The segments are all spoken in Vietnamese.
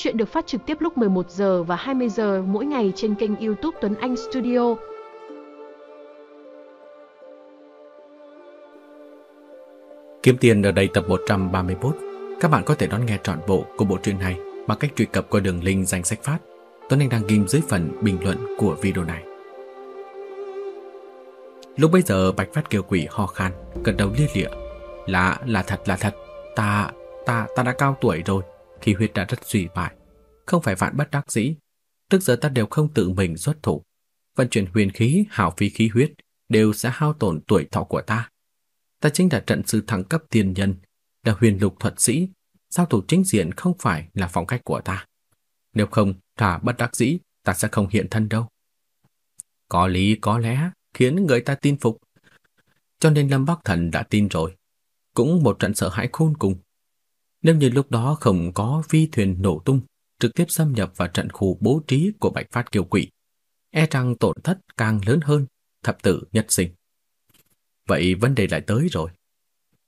Chuyện được phát trực tiếp lúc 11 giờ và 20 giờ mỗi ngày trên kênh YouTube Tuấn Anh Studio. Kiếm tiền ở đây tập 131. Các bạn có thể đón nghe trọn bộ của bộ truyện này bằng cách truy cập qua đường link danh sách phát. Tuấn Anh đang ghim dưới phần bình luận của video này. Lúc bây giờ Bạch Phát Kiều Quỷ ho khan, gật đầu lia lịa. lạ là thật, là thật. Ta, ta, ta đã cao tuổi rồi, khi huyết đã rất suy bại. Không phải vạn bất đắc dĩ. Tức giờ ta đều không tự mình xuất thủ. Vận chuyển huyền khí, hảo phí khí huyết đều sẽ hao tổn tuổi thọ của ta. Ta chính là trận sư thăng cấp tiên nhân, là huyền lục thuật sĩ. Giao thủ chính diện không phải là phong cách của ta. Nếu không, thả bất đắc dĩ, ta sẽ không hiện thân đâu. Có lý có lẽ khiến người ta tin phục. Cho nên Lâm Bắc Thần đã tin rồi. Cũng một trận sợ hãi khôn cùng. Nếu như lúc đó không có phi thuyền nổ tung, trực tiếp xâm nhập vào trận khu bố trí của Bạch Phát Kiều Quỷ, e rằng tổn thất càng lớn hơn, thập tử nhất sinh. Vậy vấn đề lại tới rồi.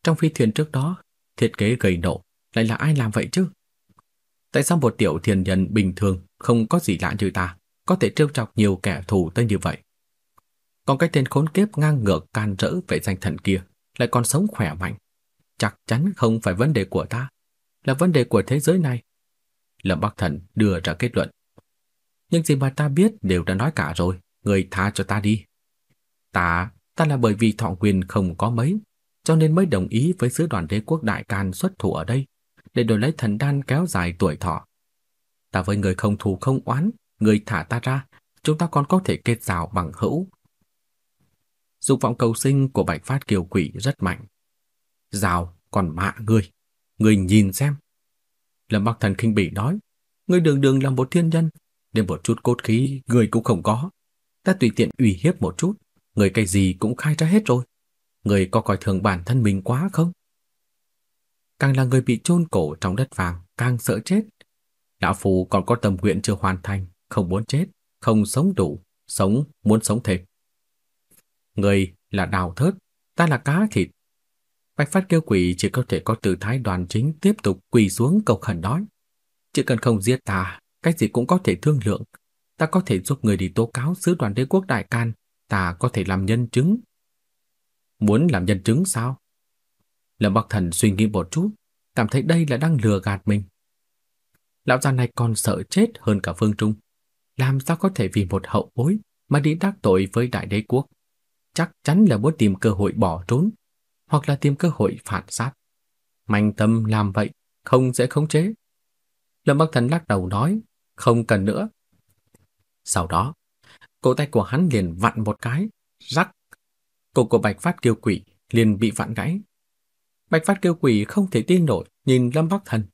Trong phi thuyền trước đó, thiết kế gây nổ, lại là ai làm vậy chứ? Tại sao một tiểu thiên nhân bình thường không có gì lạ như ta, có thể trêu chọc nhiều kẻ thù tới như vậy? Còn cái tên khốn kiếp ngang ngược can rỡ về danh thần kia lại còn sống khỏe mạnh. Chắc chắn không phải vấn đề của ta, là vấn đề của thế giới này. Lâm Bắc Thần đưa ra kết luận. Nhưng gì mà ta biết đều đã nói cả rồi, người tha cho ta đi. Ta, ta là bởi vì thọ quyền không có mấy, cho nên mới đồng ý với sứ đoàn đế quốc đại can xuất thủ ở đây, để đổi lấy thần đan kéo dài tuổi thọ. Ta với người không thù không oán, người thả ta ra, chúng ta còn có thể kết giao bằng hữu, Dục vọng cầu sinh của Bạch Phát Kiều Quỷ rất mạnh. Rào, còn mạ ngươi người nhìn xem. Lâm Bắc Thần khinh bỉ nói. người đường đường là một thiên nhân. Đến một chút cốt khí, người cũng không có. Ta tùy tiện ủy hiếp một chút. người cái gì cũng khai ra hết rồi. người có coi thường bản thân mình quá không? Càng là người bị chôn cổ trong đất vàng, càng sợ chết. Lão Phù còn có tâm nguyện chưa hoàn thành, không muốn chết, không sống đủ, sống muốn sống thêm. Người là đào thớt, ta là cá thịt. Bạch Phát kêu quỷ chỉ có thể có tư thái đoàn chính tiếp tục quỳ xuống cầu khẩn nói, Chỉ cần không giết ta, cách gì cũng có thể thương lượng. Ta có thể giúp người đi tố cáo sứ đoàn đế quốc đại can, ta có thể làm nhân chứng. Muốn làm nhân chứng sao? Lâm Bắc Thần suy nghĩ một chút, cảm thấy đây là đang lừa gạt mình. Lão già này còn sợ chết hơn cả Phương Trung. Làm sao có thể vì một hậu bối mà đi đắc tội với đại đế quốc? chắc chắn là muốn tìm cơ hội bỏ trốn, hoặc là tìm cơ hội phản sát. Manh tâm làm vậy, không dễ khống chế. Lâm Bắc Thần lắc đầu nói, không cần nữa. Sau đó, cổ tay của hắn liền vặn một cái, rắc. Cổ của Bạch Phát Kiêu Quỷ liền bị vặn gãy. Bạch Phát Kiêu Quỷ không thể tin nổi, nhìn Lâm Bắc Thần.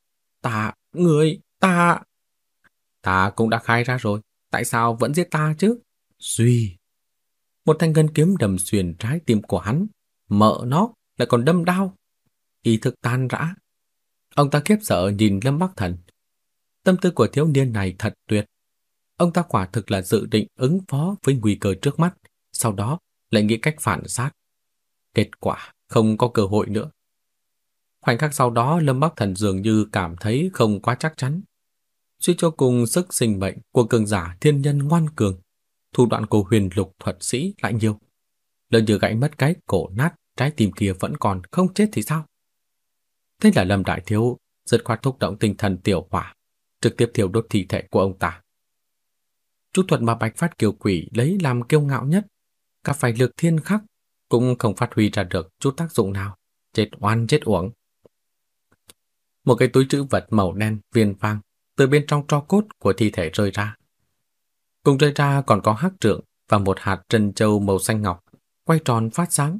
Ta, người, ta... Ta cũng đã khai ra rồi, tại sao vẫn giết ta chứ? Duy, một thanh ngân kiếm đầm xuyên trái tim của hắn, mợ nó lại còn đâm đau. Ý thức tan rã. Ông ta khiếp sợ nhìn Lâm Bắc Thần. Tâm tư của thiếu niên này thật tuyệt. Ông ta quả thực là dự định ứng phó với nguy cơ trước mắt, sau đó lại nghĩ cách phản sát. Kết quả không có cơ hội nữa. Khoảnh khắc sau đó Lâm Bắc Thần dường như cảm thấy không quá chắc chắn. Suy cho cùng sức sinh mệnh của cường giả thiên nhân ngoan cường thủ đoạn của huyền lục thuật sĩ lại nhiều. Lỡ như gãy mất cái cổ nát, trái tim kia vẫn còn không chết thì sao? Thế là Lâm Đại Thiếu giật khoát thúc động tinh thần tiểu hỏa, trực tiếp thiêu đốt thi thể của ông ta. Chút thuật mà Bạch Phát Kiều Quỷ lấy làm kiêu ngạo nhất, cả phải lược thiên khắc cũng không phát huy ra được chút tác dụng nào, chết oan chết uổng. Một cái túi trữ vật màu đen viên vang từ bên trong tro cốt của thi thể rơi ra. Cùng rơi ra còn có hắc trượng và một hạt trân châu màu xanh ngọc, quay tròn phát sáng.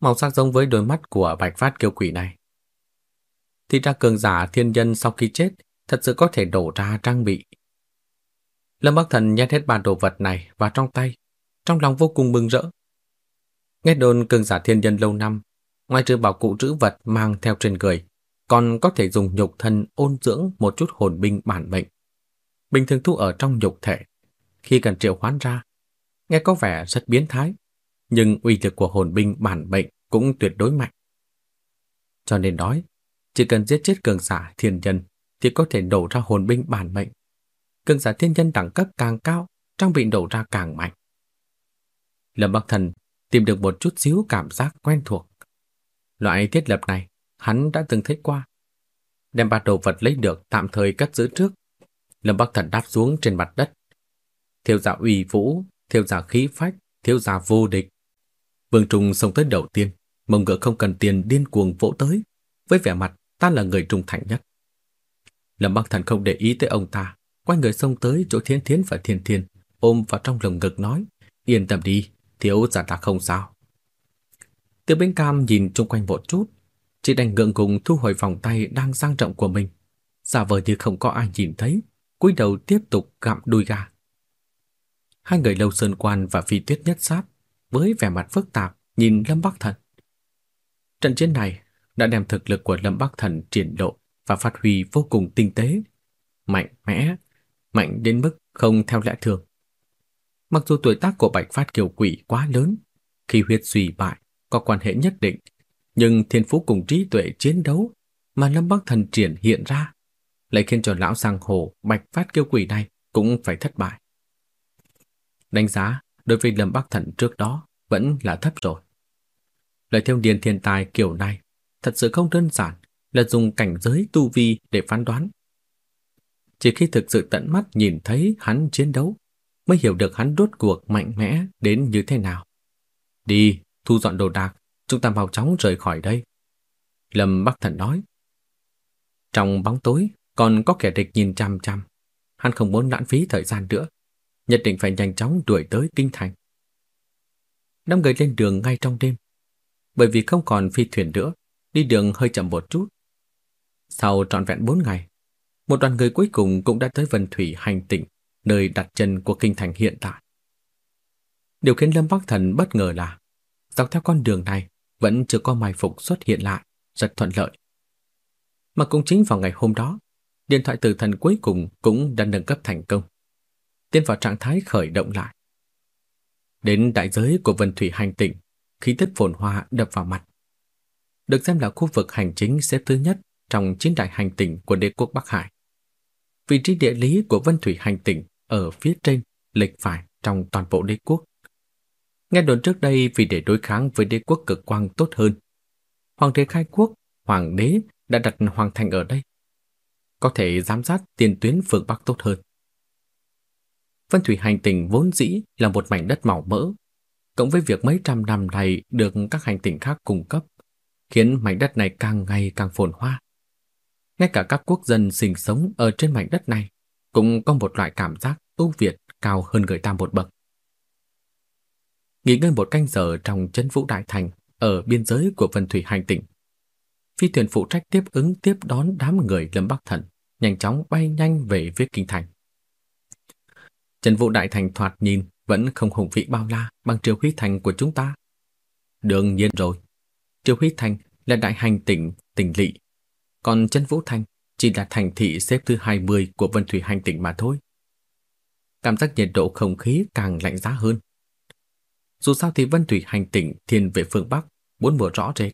Màu sắc giống với đôi mắt của bạch phát kiêu quỷ này. Thì ra cường giả thiên nhân sau khi chết thật sự có thể đổ ra trang bị. Lâm Bắc Thần nhét hết ba đồ vật này vào trong tay, trong lòng vô cùng mừng rỡ. Nghe đồn cường giả thiên nhân lâu năm, ngoài trừ bảo cụ trữ vật mang theo trên người, còn có thể dùng nhục thân ôn dưỡng một chút hồn binh bản mệnh. Bình thường thu ở trong nhục thể, khi cần triệu hoán ra. Nghe có vẻ rất biến thái, nhưng uy lực của hồn binh bản mệnh cũng tuyệt đối mạnh. Cho nên nói, chỉ cần giết chết cường giả thiên nhân thì có thể đổ ra hồn binh bản mệnh. Cường giả thiên nhân đẳng cấp càng cao, trang bị đổ ra càng mạnh. Lâm Bắc Thần tìm được một chút xíu cảm giác quen thuộc. Loại thiết lập này, hắn đã từng thấy qua. Đem ba đồ vật lấy được tạm thời cất giữ trước. Lâm Bắc Thần đáp xuống trên mặt đất. Thiêu giả uy vũ, thiêu giả khí phách, thiêu giả vô địch. Vương Trung xông tới đầu tiên, mông ngựa không cần tiền điên cuồng vỗ tới, với vẻ mặt ta là người trung thành nhất. Lâm Bắc Thần không để ý tới ông ta, quay người xông tới chỗ Thiên Thiến và Thiên Thiên, ôm vào trong lồng ngực nói, yên tâm đi, thiếu giả ta không sao. Tiêu Bính Cam nhìn chung quanh một chút, chỉ đành ngượng ngùng thu hồi vòng tay đang sang trọng của mình, giả vờ như không có ai nhìn thấy, cúi đầu tiếp tục gặm đuôi gà. Hai người Lâu Sơn Quan và Phi Tuyết nhất sát, với vẻ mặt phức tạp nhìn Lâm Bắc Thần. Trận chiến này đã đem thực lực của Lâm Bắc Thần triển lộ và phát huy vô cùng tinh tế, mạnh mẽ, mạnh đến mức không theo lẽ thường. Mặc dù tuổi tác của Bạch Phát Kiều Quỷ quá lớn, khi huyết suy bại có quan hệ nhất định, nhưng thiên phú cùng trí tuệ chiến đấu mà Lâm Bắc Thần triển hiện ra lại khiến cho lão sang hồ Bạch Phát Kiều Quỷ này cũng phải thất bại. Đánh giá đối với Lâm Bắc Thần trước đó vẫn là thấp rồi. Lời thiêu điền thiên tài kiểu này thật sự không đơn giản là dùng cảnh giới tu vi để phán đoán. Chỉ khi thực sự tận mắt nhìn thấy hắn chiến đấu mới hiểu được hắn đốt cuộc mạnh mẽ đến như thế nào. Đi, thu dọn đồ đạc, chúng ta mau chóng rời khỏi đây. Lâm Bắc Thần nói. Trong bóng tối còn có kẻ địch nhìn chăm chăm. Hắn không muốn lãng phí thời gian nữa. Nhất định phải nhanh chóng đuổi tới kinh thành. Năm người lên đường ngay trong đêm. Bởi vì không còn phi thuyền nữa, đi đường hơi chậm một chút. Sau trọn vẹn 4 ngày, một đoàn người cuối cùng cũng đã tới Vân Thủy hành tỉnh, nơi đặt chân của kinh thành hiện tại. Điều khiến Lâm Bắc Thần bất ngờ là dọc theo con đường này vẫn chưa có mai phục xuất hiện lại, rất thuận lợi. Mà cũng chính vào ngày hôm đó, điện thoại từ thần cuối cùng cũng đã nâng cấp thành công. Tiến vào trạng thái khởi động lại. Đến đại giới của Vân Thủy hành tỉnh, khí tức phồn hoa đập vào mặt. Được xem là khu vực hành chính xếp thứ nhất trong chín đại hành tỉnh của đế quốc Bắc Hải. Vị trí địa lý của Vân Thủy hành tỉnh ở phía trên, lệch phải trong toàn bộ đế quốc. Nghe đồn trước đây vì để đối kháng với đế quốc cực quang tốt hơn, Hoàng đế khai quốc, Hoàng đế đã đặt Hoàng thành ở đây. Có thể giám sát tiền tuyến phương Bắc tốt hơn. Vân Thủy hành tinh vốn dĩ là một mảnh đất màu mỡ, cộng với việc mấy trăm năm này được các hành tinh khác cung cấp, khiến mảnh đất này càng ngày càng phồn hoa. Ngay cả các quốc dân sinh sống ở trên mảnh đất này cũng có một loại cảm giác ưu việt cao hơn người ta một bậc. Nghỉ ngơi một canh giờ trong chân vũ đại thành ở biên giới của Vân Thủy hành tinh. Phi thuyền phụ trách tiếp ứng tiếp đón đám người Lâm Bắc Thần, nhanh chóng bay nhanh về phía kinh thành. Trần Vũ Đại Thành thoạt nhìn vẫn không hùng vĩ bao la bằng Triều Huy Thành của chúng ta. Đương nhiên rồi, Triều Huy Thành là đại hành tỉnh, tỉnh lỵ, còn Trần Vũ Thành chỉ là thành thị xếp thứ 20 của Vân Thủy hành tỉnh mà thôi. Cảm giác nhiệt độ không khí càng lạnh giá hơn. Dù sao thì Vân Thủy hành tỉnh thiên về phương Bắc, bốn mùa rõ rệt.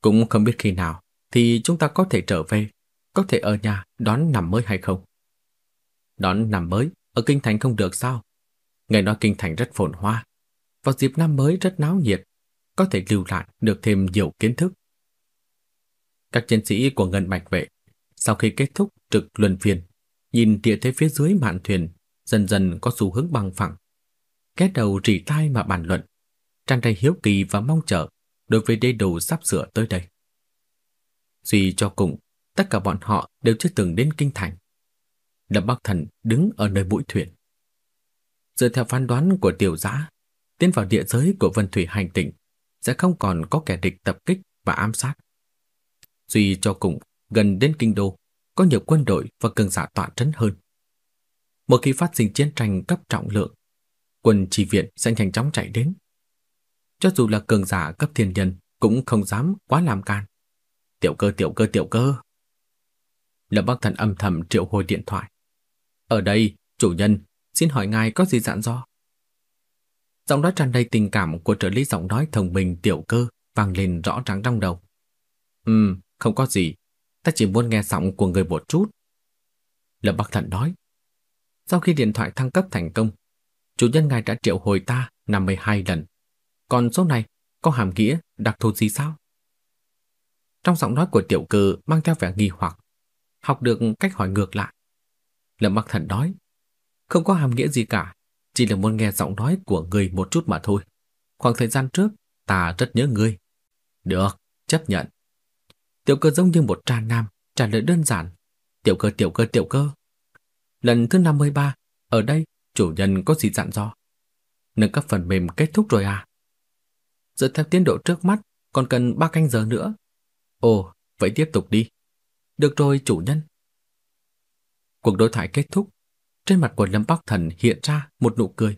Cũng không biết khi nào thì chúng ta có thể trở về, có thể ở nhà đón năm mới hay không. Đón năm mới ở kinh thành không được sao? Nghe nói kinh thành rất phồn hoa. Vào dịp năm mới rất náo nhiệt, có thể lưu lại được thêm nhiều kiến thức. Các chiến sĩ của Ngân Bạch Vệ sau khi kết thúc trực luân phiên, nhìn địa thế phía dưới mạn thuyền dần dần có xu hướng bằng phẳng. Kết đầu rỉ tai mà bàn luận, tràn đầy hiếu kỳ và mong chờ đối với đế đồ sắp sửa tới đây. Suy cho cùng, tất cả bọn họ đều chưa từng đến kinh thành. Lâm Bắc Thần đứng ở nơi mũi thuyền. Dựa theo phán đoán của tiểu giã, tiến vào địa giới của Vân Thủy hành tinh sẽ không còn có kẻ địch tập kích và ám sát. Duy cho cùng, gần đến kinh đô, có nhiều quân đội và cường giả tọa trấn hơn. Một khi phát sinh chiến tranh cấp trọng lượng, quân chỉ viện sẽ nhanh chóng chạy đến. Cho dù là cường giả cấp thiên nhân cũng không dám quá làm can. Tiểu cơ, tiểu cơ, tiểu cơ. Lâm Bắc Thần âm thầm triệu hồi điện thoại. Ở đây, chủ nhân, xin hỏi ngài có gì dặn dò? Giọng nói tràn đầy tình cảm của trợ lý giọng nói thông minh tiểu cơ vang lên rõ ràng trong đầu. Ừm, không có gì. ta chỉ muốn nghe giọng của người một chút. Lâm Bắc thận nói. Sau khi điện thoại thăng cấp thành công, chủ nhân ngài đã triệu hồi ta 52 lần. Còn số này có hàm nghĩa đặc thù gì sao? Trong giọng nói của tiểu cơ mang theo vẻ nghi hoặc, học được cách hỏi ngược lại. Lâm Bắc Thần nói, không có hàm nghĩa gì cả, chỉ là muốn nghe giọng nói của người một chút mà thôi. Khoảng thời gian trước, ta rất nhớ ngươi. Được, chấp nhận. Tiểu cơ giống như một trà nam, trả lời đơn giản. Tiểu cơ, tiểu cơ, tiểu cơ. Lần thứ 53, ở đây, chủ nhân có gì dặn dò? Nâng cấp phần mềm kết thúc rồi à? Dựa theo tiến độ trước mắt, còn cần 3 canh giờ nữa. Ồ, vậy tiếp tục đi. Được rồi, chủ nhân. Cuộc đối thoại kết thúc, trên mặt của Lâm Bắc Thần hiện ra một nụ cười.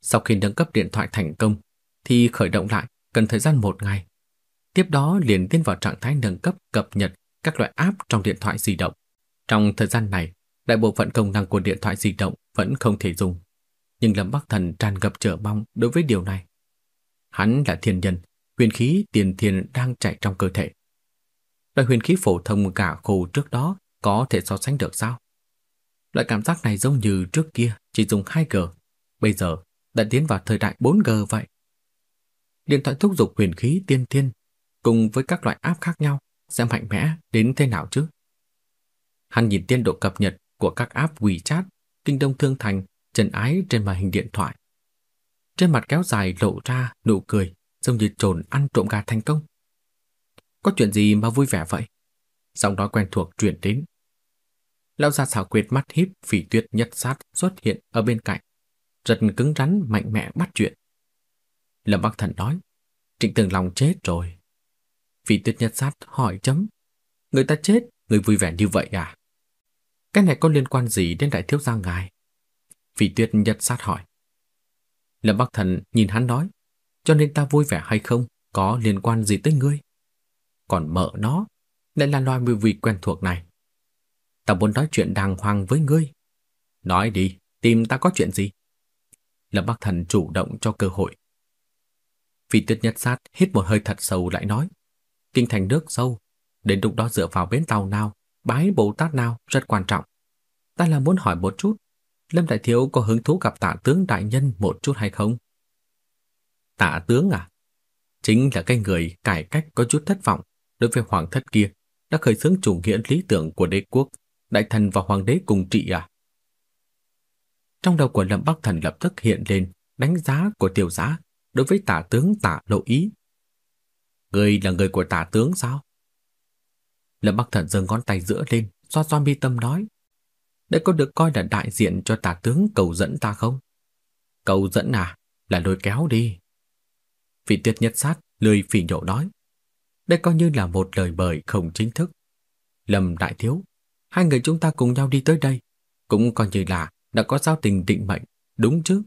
Sau khi nâng cấp điện thoại thành công, thì khởi động lại cần thời gian một ngày. Tiếp đó liền tiến vào trạng thái nâng cấp cập nhật các loại app trong điện thoại di động. Trong thời gian này, đại bộ phận công năng của điện thoại di động vẫn không thể dùng. Nhưng Lâm Bắc Thần tràn ngập trở mong đối với điều này. Hắn là thiên nhân, huyền khí tiền thiền đang chạy trong cơ thể. Loại huyền khí phổ thông gà khô trước đó có thể so sánh được sao? Loại cảm giác này giống như trước kia chỉ dùng 2G, bây giờ đã tiến vào thời đại 4G vậy. Điện thoại thúc giục huyền khí tiên thiên cùng với các loại app khác nhau sẽ mạnh mẽ đến thế nào chứ? Hắn nhìn tiên độ cập nhật của các app WeChat, Kinh Đông Thương Thành, Trần Ái trên màn hình điện thoại. Trên mặt kéo dài lộ ra nụ cười, giống như trồn ăn trộm gà thành công. Có chuyện gì mà vui vẻ vậy? Giọng nói quen thuộc truyền đến. Lão già xảo quyệt mắt híp phỉ tuyết nhất sát xuất hiện ở bên cạnh. Rất cứng rắn mạnh mẽ bắt chuyện. Lâm Bắc Thần nói, Trịnh Tường Long chết rồi. Phỉ tuyết nhất sát hỏi chấm. Người ta chết, người vui vẻ như vậy à? Cái này có liên quan gì đến đại thiếu gia ngài? Phỉ tuyết nhất sát hỏi. Lâm Bắc Thần nhìn hắn nói, cho nên ta vui vẻ hay không có liên quan gì tới ngươi? Còn mợ nó, lại là loài mùi vị quen thuộc này. Ta muốn nói chuyện đàng hoàng với ngươi. Nói đi, tìm ta có chuyện gì? Lâm Bắc Thần chủ động cho cơ hội. Phi tuyết nhất sát hít một hơi thật sâu lại nói. Kinh thành nước sâu, đến lúc đó dựa vào bến tàu nào, bái Bồ Tát nào rất quan trọng. Ta là muốn hỏi một chút, Lâm Đại Thiếu có hứng thú gặp tạ tướng đại nhân một chút hay không? Tạ tướng à? Chính là cái người cải cách có chút thất vọng đối với hoàng thất kia đã khởi xướng chủ nghĩa lý tưởng của đế quốc, đại thần và hoàng đế cùng trị à? Trong đầu của Lâm Bắc Thần lập tức hiện lên đánh giá của tiểu giá đối với tả tướng tả lộ ý. Người là người của tả tướng sao? Lâm Bắc Thần giơ ngón tay giữa lên, xoa xoa mi tâm nói. Đây có được coi là đại diện cho tả tướng cầu dẫn ta không? Cầu dẫn à? Là lôi kéo đi. Vị tuyệt nhất sát, lười phỉ nhổ nói. Đây coi như là một lời mời không chính thức. Lâm Đại Thiếu, hai người chúng ta cùng nhau đi tới đây, cũng coi như là đã có giao tình định mệnh, đúng chứ?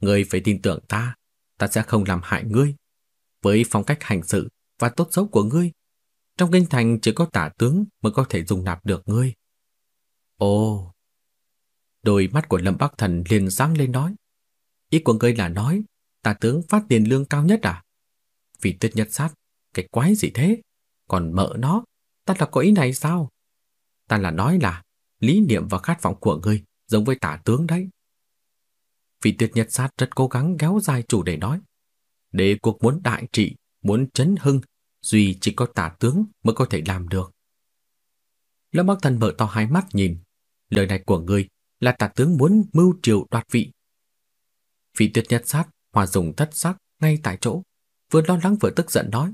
Ngươi phải tin tưởng ta, ta sẽ không làm hại ngươi. Với phong cách hành sự và tốt xấu của ngươi, trong kinh thành chỉ có tả tướng mới có thể dùng nạp được ngươi. Ồ! Đôi mắt của Lâm Bắc Thần liền sáng lên nói. Ý của ngươi là nói, tả tướng phát tiền lương cao nhất à? Vì tuyết nhất sát, cái quái gì thế? Còn mợ nó, ta là có ý này sao? Ta là nói là, lý niệm và khát vọng của ngươi giống với tả tướng đấy. Vị tuyệt nhật sát rất cố gắng kéo dài chủ đề nói. Đế quốc muốn đại trị, muốn chấn hưng, duy chỉ có tả tướng mới có thể làm được. Lâm Bắc Thần mở to hai mắt nhìn, lời này của ngươi là tả tướng muốn mưu triều đoạt vị. Vị tuyệt nhật sát hòa dùng thất sắc ngay tại chỗ, vừa lo lắng vừa tức giận nói.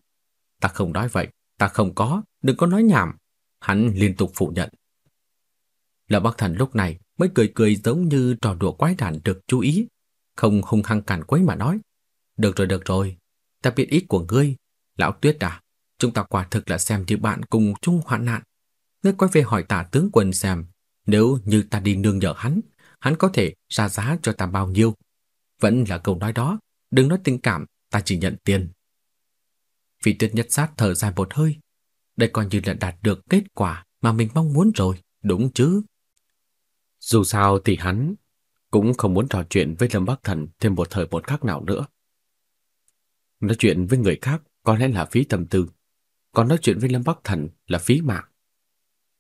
Ta không nói vậy, ta không có, đừng có nói nhảm. Hắn liên tục phủ nhận. Lão Bắc Thần lúc này mới cười cười giống như trò đùa quái đản được chú ý, không hung hăng cản quấy mà nói. Được rồi, được rồi, ta biết ý của ngươi. Lão Tuyết à, chúng ta quả thực là xem như bạn cùng chung hoạn nạn. Ngươi quay về hỏi tả tướng quân xem, nếu như ta đi nương nhờ hắn, hắn có thể ra giá cho ta bao nhiêu. Vẫn là câu nói đó, đừng nói tình cảm, ta chỉ nhận tiền. Vị tuyết nhất sát thở dài một hơi. Đây coi như là đạt được kết quả mà mình mong muốn rồi, đúng chứ? Dù sao thì hắn cũng không muốn trò chuyện với Lâm Bắc Thần thêm một thời một khắc nào nữa. Nói chuyện với người khác có lẽ là phí tâm tư. còn nói chuyện với Lâm Bắc Thần là phí mạng.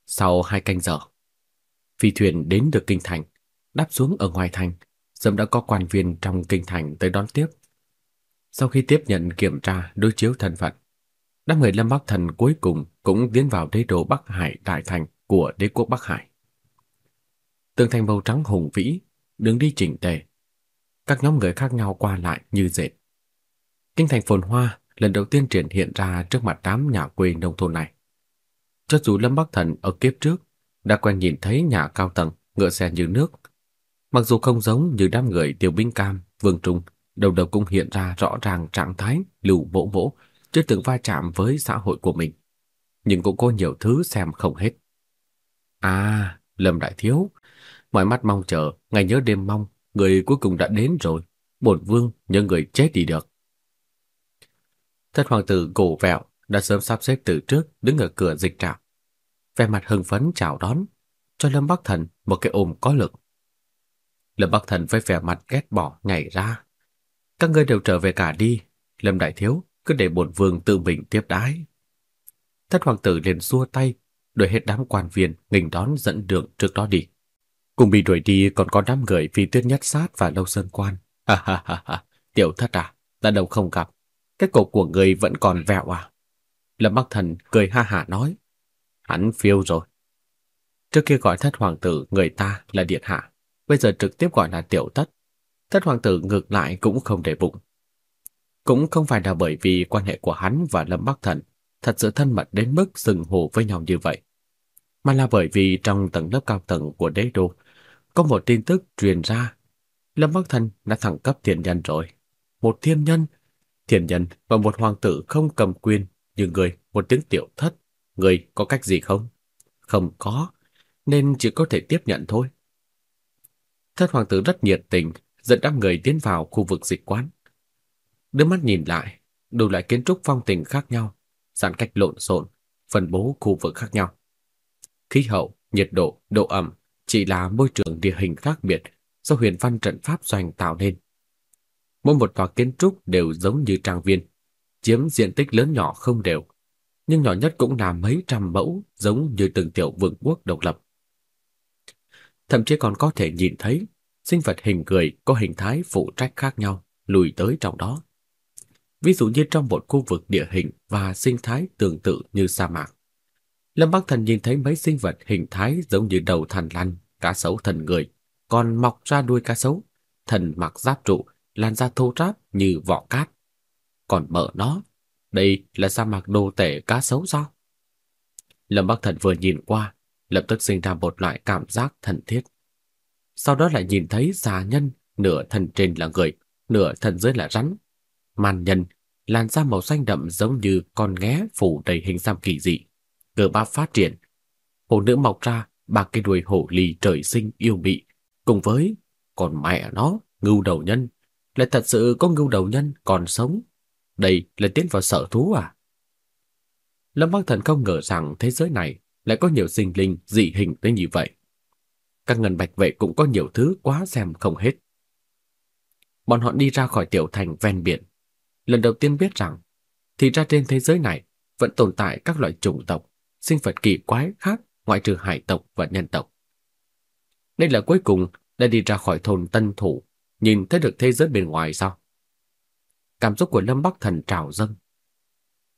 Sau hai canh giờ, phi thuyền đến được kinh thành, đáp xuống ở ngoài thành, sớm đã có quan viên trong kinh thành tới đón tiếp. Sau khi tiếp nhận kiểm tra đối chiếu thân phận, đám người Lâm Bắc Thần cuối cùng cũng tiến vào đế đô Bắc Hải đại thành của đế quốc Bắc Hải. Tường thành màu trắng hùng vĩ, đường đi chỉnh tề. Các nhóm người khác nhau qua lại như dệt. Kinh thành phồn hoa lần đầu tiên triển hiện ra trước mặt đám nhà quê nông thôn này. Cho dù Lâm Bắc Thần ở kiếp trước đã quen nhìn thấy nhà cao tầng, ngựa xe như nước, mặc dù không giống như đám người Tiêu Binh Cam, Vương Trung, đầu đầu cũng hiện ra rõ ràng trạng thái lưu vỗ vỗ, chưa từng va chạm với xã hội của mình, nhưng cũng có nhiều thứ xem không hết. À, Lâm Đại Thiếu, mọi mắt mong chờ, ngày nhớ đêm mong, người cuối cùng đã đến rồi, bổn vương nhớ người chết đi được. Thất hoàng tử cổ vẹo đã sớm sắp xếp từ trước đứng ở cửa dịch trạm. Vẻ mặt hưng phấn chào đón, cho Lâm Bắc Thần một cái ôm có lực. Lâm Bắc Thần với vẻ mặt ghét bỏ nhảy ra. Các ngươi đều trở về cả đi, Lâm Đại Thiếu cứ để bổn vương tự mình tiếp đái. Thất hoàng tử liền xua tay, đuổi hết đám quan viên nghênh đón dẫn đường trước đó đi. Cùng bị đuổi đi còn có đám người phi tuyết nhất sát và lâu sơn quan. Ha ha ha ha, tiểu thất à, ta đâu không gặp. Cái cổ của người vẫn còn vẹo à? Lâm Bắc Thần cười ha hả nói. Hắn phiêu rồi. Trước kia gọi thất hoàng tử người ta là điện hạ, bây giờ trực tiếp gọi là tiểu thất. Thất hoàng tử ngược lại cũng không để bụng. Cũng không phải là bởi vì quan hệ của hắn và Lâm Bắc Thần thật sự thân mật đến mức sừng hồ với nhau như vậy, mà là bởi vì trong tầng lớp cao tầng của đế đô có một tin tức truyền ra. Lâm Bắc Thần đã thẳng cấp thiên nhân rồi. Một thiên nhân, thiên nhân và một hoàng tử không cầm quyền như người một tiếng tiểu thất. Người có cách gì không? Không có, nên chỉ có thể tiếp nhận thôi. Thất hoàng tử rất nhiệt tình, dẫn đám người tiến vào khu vực dịch quán. Đưa mắt nhìn lại, đủ loại kiến trúc phong tình khác nhau, giãn cách lộn xộn, phân bố khu vực khác nhau. Khí hậu, nhiệt độ, độ ẩm chỉ là môi trường địa hình khác biệt do huyền văn trận pháp doanh tạo nên. Mỗi một tòa kiến trúc đều giống như trang viên, chiếm diện tích lớn nhỏ không đều, nhưng nhỏ nhất cũng là mấy trăm mẫu giống như từng tiểu vương quốc độc lập. Thậm chí còn có thể nhìn thấy sinh vật hình người có hình thái phụ trách khác nhau lùi tới trong đó. Ví dụ như trong một khu vực địa hình và sinh thái tương tự như sa mạc. Lâm Bắc Thần nhìn thấy mấy sinh vật hình thái giống như đầu thần lăn, cá sấu thần người, còn mọc ra đuôi cá sấu, thần mặc giáp trụ, làn da thô ráp như vỏ cát. Còn mở nó, đây là sa mạc đồ tể cá sấu sao? Lâm Bắc Thần vừa nhìn qua, lập tức sinh ra một loại cảm giác thần thiết. Sau đó lại nhìn thấy già nhân, nửa thân trên là người, nửa thân dưới là rắn. Màn nhân, làn da màu xanh đậm giống như con nghé phủ đầy hình xăm kỳ dị cơ bắp phát triển. hổ nữ mọc ra ba cái đuôi hổ lì trời sinh yêu mị, cùng với còn mẹ nó, ngưu đầu nhân, lại thật sự có ngưu đầu nhân còn sống. Đây là tiến vào sở thú à? Lâm Bắc Thần không ngờ rằng thế giới này lại có nhiều sinh linh dị hình tới như vậy. Các ngân bạch vệ cũng có nhiều thứ quá xem không hết. Bọn họ đi ra khỏi tiểu thành ven biển. Lần đầu tiên biết rằng, thì ra trên thế giới này vẫn tồn tại các loại chủng tộc sinh vật kỳ quái khác ngoại trừ hải tộc và nhân tộc. Đây là cuối cùng đã đi ra khỏi thôn Tân Thủ, nhìn thấy được thế giới bên ngoài sao? Cảm xúc của Lâm Bắc Thần trào dâng.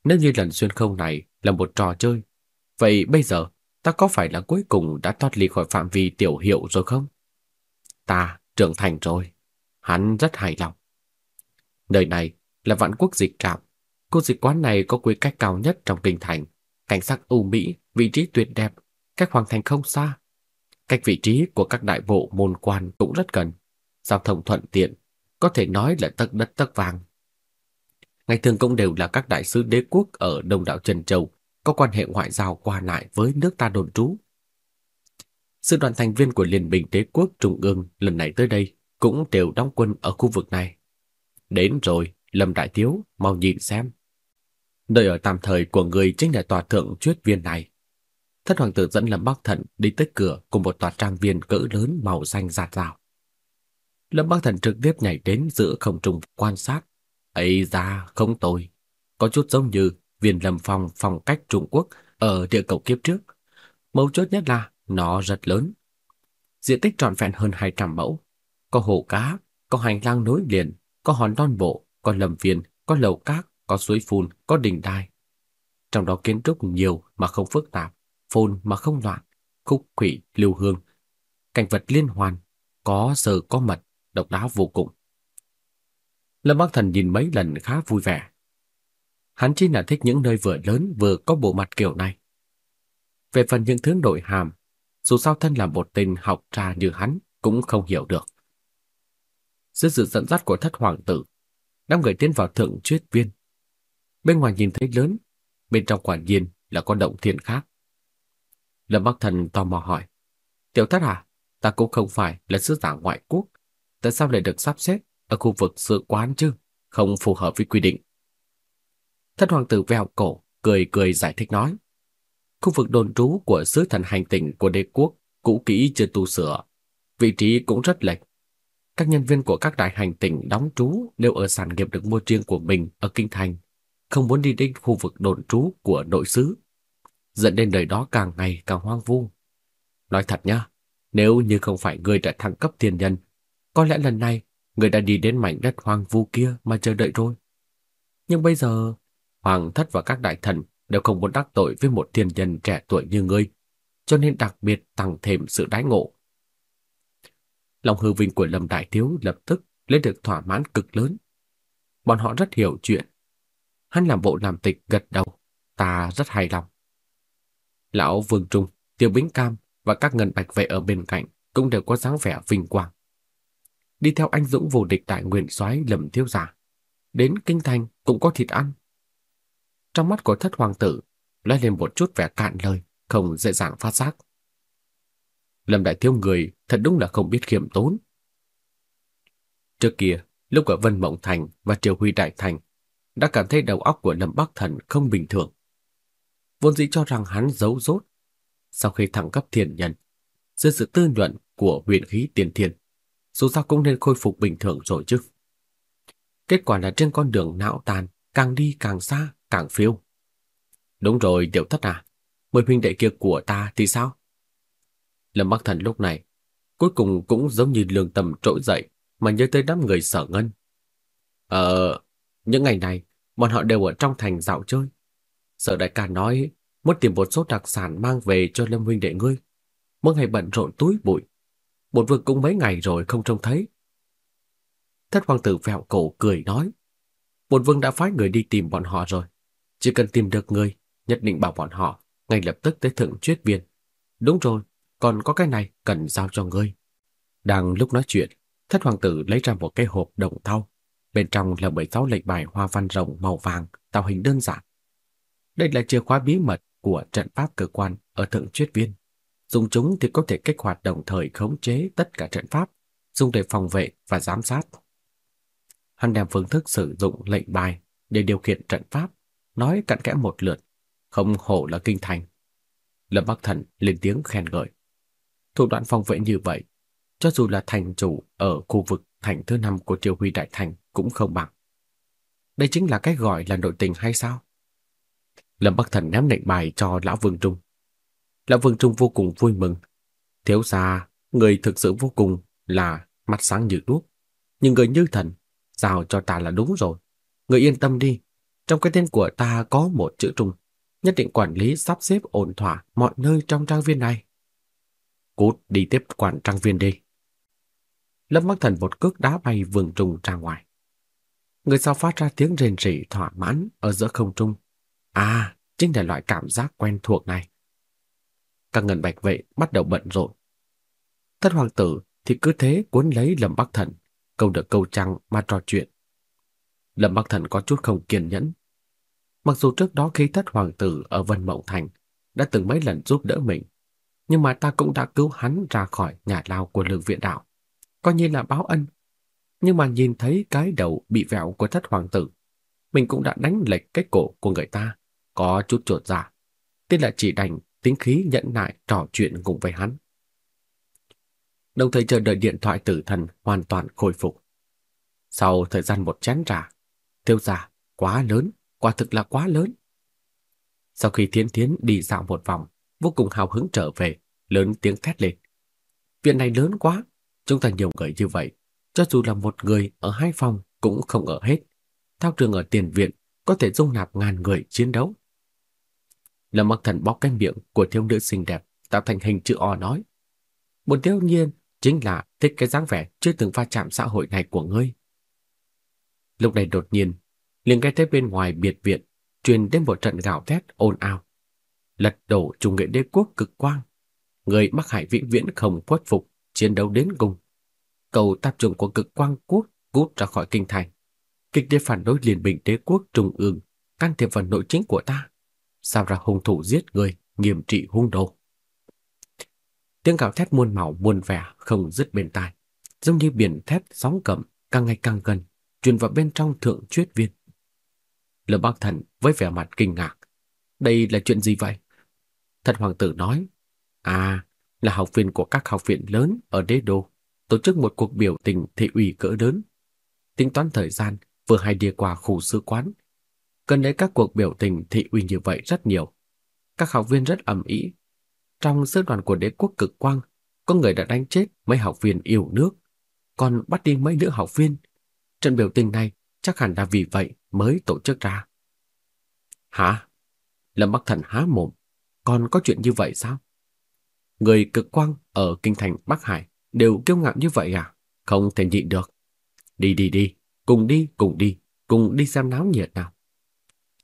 Nếu như lần xuyên không này là một trò chơi, vậy bây giờ ta có phải là cuối cùng đã thoát ly khỏi phạm vi tiểu hiệu rồi không? Ta trưởng thành rồi. Hắn rất hài lòng. Nơi này là vạn quốc dịch trạm. Cô dịch quán này có quy cách cao nhất trong kinh thành cảnh sắc ưu mỹ, vị trí tuyệt đẹp, cách hoàng thành không xa. Cách vị trí của các đại bộ môn quan cũng rất gần, giao thông thuận tiện, có thể nói là tấc đất tấc vàng. Ngày thường cũng đều là các đại sứ đế quốc ở Đông đảo Trần Châu có quan hệ ngoại giao qua lại với nước ta đồn trú. Sư đoàn thành viên của Liên minh đế quốc Trung ương lần này tới đây cũng đều đóng quân ở khu vực này. Đến rồi, Lâm Đại Thiếu, mau nhìn xem. Nơi ở tạm thời của người chính là tòa thượng chuyết viên này. Thất hoàng tử dẫn Lâm Bắc Thần đi tới cửa cùng một tòa trang viên cỡ lớn màu xanh rạt rào. Lâm Bắc Thần trực tiếp nhảy đến giữa không trung quan sát. ấy ra không tồi, có chút giống như viên lâm phong phong cách Trung Quốc ở địa cầu kiếp trước. Mấu chốt nhất là nó rất lớn. Diện tích trọn vẹn hơn 200 mẫu. Có hồ cá, có hành lang nối liền, có hòn non bộ, có lầm viên, có lầu cát, có suối phun, có đình đài. Trong đó kiến trúc nhiều mà không phức tạp, phồn mà không loạn, khúc quỷ lưu hương, cảnh vật liên hoàn, có sờ có mật, độc đáo vô cùng. Lâm Bắc Thần nhìn mấy lần khá vui vẻ. Hắn chỉ là thích những nơi vừa lớn vừa có bộ mặt kiểu này. Về phần những thứ nội hàm, dù sao thân là một tên học trà như hắn cũng không hiểu được. Dưới sự dẫn dắt của thất hoàng tử, năm người tiến vào thượng truyết viên. Bên ngoài nhìn thấy lớn, bên trong quả nhiên là có động thiên khác. Lâm Bắc Thần tò mò hỏi, Tiểu thất à, ta cũng không phải là sứ giả ngoại quốc, tại sao lại được sắp xếp ở khu vực sự quán chứ, không phù hợp với quy định. Thất hoàng tử vèo cổ, cười cười giải thích nói. Khu vực đồn trú của sứ thần hành tinh của đế quốc cũ kỹ chưa tu sửa, vị trí cũng rất lệch. Các nhân viên của các đại hành tinh đóng trú đều ở sản nghiệp được mua riêng của mình ở kinh thành, không muốn đi đến khu vực đồn trú của nội sứ, dẫn đến đời đó càng ngày càng hoang vu. Nói thật nhá, nếu như không phải người đã thăng cấp thiên nhân, có lẽ lần này người đã đi đến mảnh đất hoang vu kia mà chờ đợi rồi. Nhưng bây giờ, hoàng thất và các đại thần đều không muốn đắc tội với một thiên nhân trẻ tuổi như ngươi, cho nên đặc biệt tăng thêm sự đái ngộ. Lòng hư vinh của Lâm Đại Thiếu lập tức lấy được thỏa mãn cực lớn. Bọn họ rất hiểu chuyện. Hắn làm bộ làm tịch gật đầu, ta rất hài lòng. Lão Vương Trung, Tiêu Bính Cam và các ngân bạch vệ ở bên cạnh cũng đều có dáng vẻ vinh quang. Đi theo anh dũng vô địch đại nguyện soái Lâm Thiếu Giả, đến kinh thành cũng có thịt ăn. Trong mắt của thất hoàng tử lóe lên một chút vẻ cạn lời, không dễ dàng phát giác. Lâm Đại Thiếu người thật đúng là không biết khiêm tốn. Trước kia, lúc ở Vân Mộng Thành và Triều Huy Đại Thành, đã cảm thấy đầu óc của Lâm Bắc Thần không bình thường. Vốn dĩ cho rằng hắn giấu rốt. Sau khi thẳng cấp thiền nhân, dưới sự tư nhuận của huyền khí tiền thiền dù sao cũng nên khôi phục bình thường rồi chứ. Kết quả là trên con đường não tàn, càng đi càng xa, càng phiêu. Đúng rồi, Tiểu Thất à, mười huynh đệ kia của ta thì sao? Lâm Bắc Thần lúc này, cuối cùng cũng giống như lương tâm trỗi dậy mà nhớ tới đám người sở ngân. Ờ, những ngày này, bọn họ đều ở trong thành dạo chơi. Sở đại ca nói muốn tìm một số đặc sản mang về cho Lâm huynh đệ ngươi. Mỗi ngày bận rộn túi bụi. bột vực cũng mấy ngày rồi không trông thấy. Thất hoàng tử vẹo cổ cười nói. Bột vương đã phái người đi tìm bọn họ rồi. Chỉ cần tìm được người, nhất định bảo bọn họ ngay lập tức tới thượng chuyết viên. Đúng rồi, còn có cái này cần giao cho ngươi. Đang lúc nói chuyện, thất hoàng tử lấy ra một cái hộp đồng thau. Bên trong là 16 lệnh bài hoa văn rồng màu vàng, tạo hình đơn giản. Đây là chìa khóa bí mật của trận pháp cơ quan ở thượng chuyết viên. Dùng chúng thì có thể kích hoạt đồng thời khống chế tất cả trận pháp, dùng để phòng vệ và giám sát. Hắn đem phương thức sử dụng lệnh bài để điều khiển trận pháp, nói cặn kẽ một lượt, không hổ là kinh thành. Lâm Bắc Thần lên tiếng khen ngợi. Thủ đoạn phòng vệ như vậy, cho dù là thành chủ ở khu vực thành thứ năm của Triều Huy Đại Thành cũng không bằng. Đây chính là cách gọi là nội tình hay sao? Lâm Bắc Thần ném lệnh bài cho Lão Vương Trung. Lão Vương Trung vô cùng vui mừng. Thiếu gia, người thực sự vô cùng là mắt sáng như đuốc. Nhưng người như thần, giao cho ta là đúng rồi. Người yên tâm đi, trong cái tên của ta có một chữ trùng nhất định quản lý sắp xếp ổn thỏa mọi nơi trong trang viên này. Cút đi tiếp quản trang viên đi. Lâm Bắc Thần một cước đá bay vườn Trung ra ngoài. Người sau phát ra tiếng rền rỉ thỏa mãn ở giữa không trung. À, chính là loại cảm giác quen thuộc này. Các ngân bạch vệ bắt đầu bận rộn. Thất hoàng tử thì cứ thế cuốn lấy Lâm Bắc Thần, câu được câu trăng mà trò chuyện. Lâm Bắc Thần có chút không kiên nhẫn. Mặc dù trước đó khi thất hoàng tử ở Vân Mộng Thành đã từng mấy lần giúp đỡ mình, nhưng mà ta cũng đã cứu hắn ra khỏi nhà lao của lương viện đạo, coi như là báo ân. Nhưng mà nhìn thấy cái đầu bị vẹo của thất hoàng tử, mình cũng đã đánh lệch cái cổ của người ta, có chút trột dạ. Tên là chỉ đành tính khí nhẫn nại trò chuyện cùng với hắn. Đồng thời chờ đợi điện thoại tử thần hoàn toàn khôi phục. Sau thời gian một chén trà, tiêu giả quá lớn, quả thực là quá lớn. Sau khi Thiến Thiến đi dạo một vòng, vô cùng hào hứng trở về, lớn tiếng thét lên. Viện này lớn quá, chúng ta nhiều người như vậy, cho dù là một người ở hai phòng cũng không ở hết. Thao trường ở tiền viện có thể dung nạp ngàn người chiến đấu. Lâm Mặc Thần bóp cái miệng của thiếu nữ xinh đẹp tạo thành hình chữ O nói. Một thiếu nhiên chính là thích cái dáng vẻ chưa từng va chạm xã hội này của ngươi. Lúc này đột nhiên, liền nghe thấy bên ngoài biệt viện truyền đến một trận gào thét ồn ào. Lật đổ trung nghĩa đế quốc cực quang. Người Bắc Hải vĩnh viễn không khuất phục, chiến đấu đến cùng. Cầu tạp trùng của cực quang quốc cút ra khỏi kinh thành. Kịch đế phản đối liên bình đế quốc trung ương, can thiệp vào nội chính của ta. Sao ra hung thủ giết người, nghiêm trị hung đồ. Tiếng gào thét muôn màu muôn vẻ không dứt bên tai, giống như biển thét sóng cầm càng ngày càng gần, truyền vào bên trong thượng truyết viên. Lâm Bắc Thần với vẻ mặt kinh ngạc, đây là chuyện gì vậy? Thật hoàng tử nói, à, là học viên của các học viện lớn ở đế đô, tổ chức một cuộc biểu tình thị ủy cỡ lớn. Tính toán thời gian, vừa hay đi qua khu sứ quán. Cần đấy các cuộc biểu tình thị ủy như vậy rất nhiều. Các học viên rất ầm ĩ, trong sư đoàn của đế quốc cực quang, có người đã đánh chết mấy học viên yêu nước, còn bắt đi mấy nữ học viên. Trận biểu tình này chắc hẳn là vì vậy mới tổ chức ra. Hả? Lâm Bắc Thần há mồm, còn có chuyện như vậy sao? Người cực quang ở kinh thành Bắc Hải đều kiêu ngạo như vậy à? Không thể nhịn được. Đi đi đi, cùng đi, cùng đi, cùng đi xem náo nhiệt nào.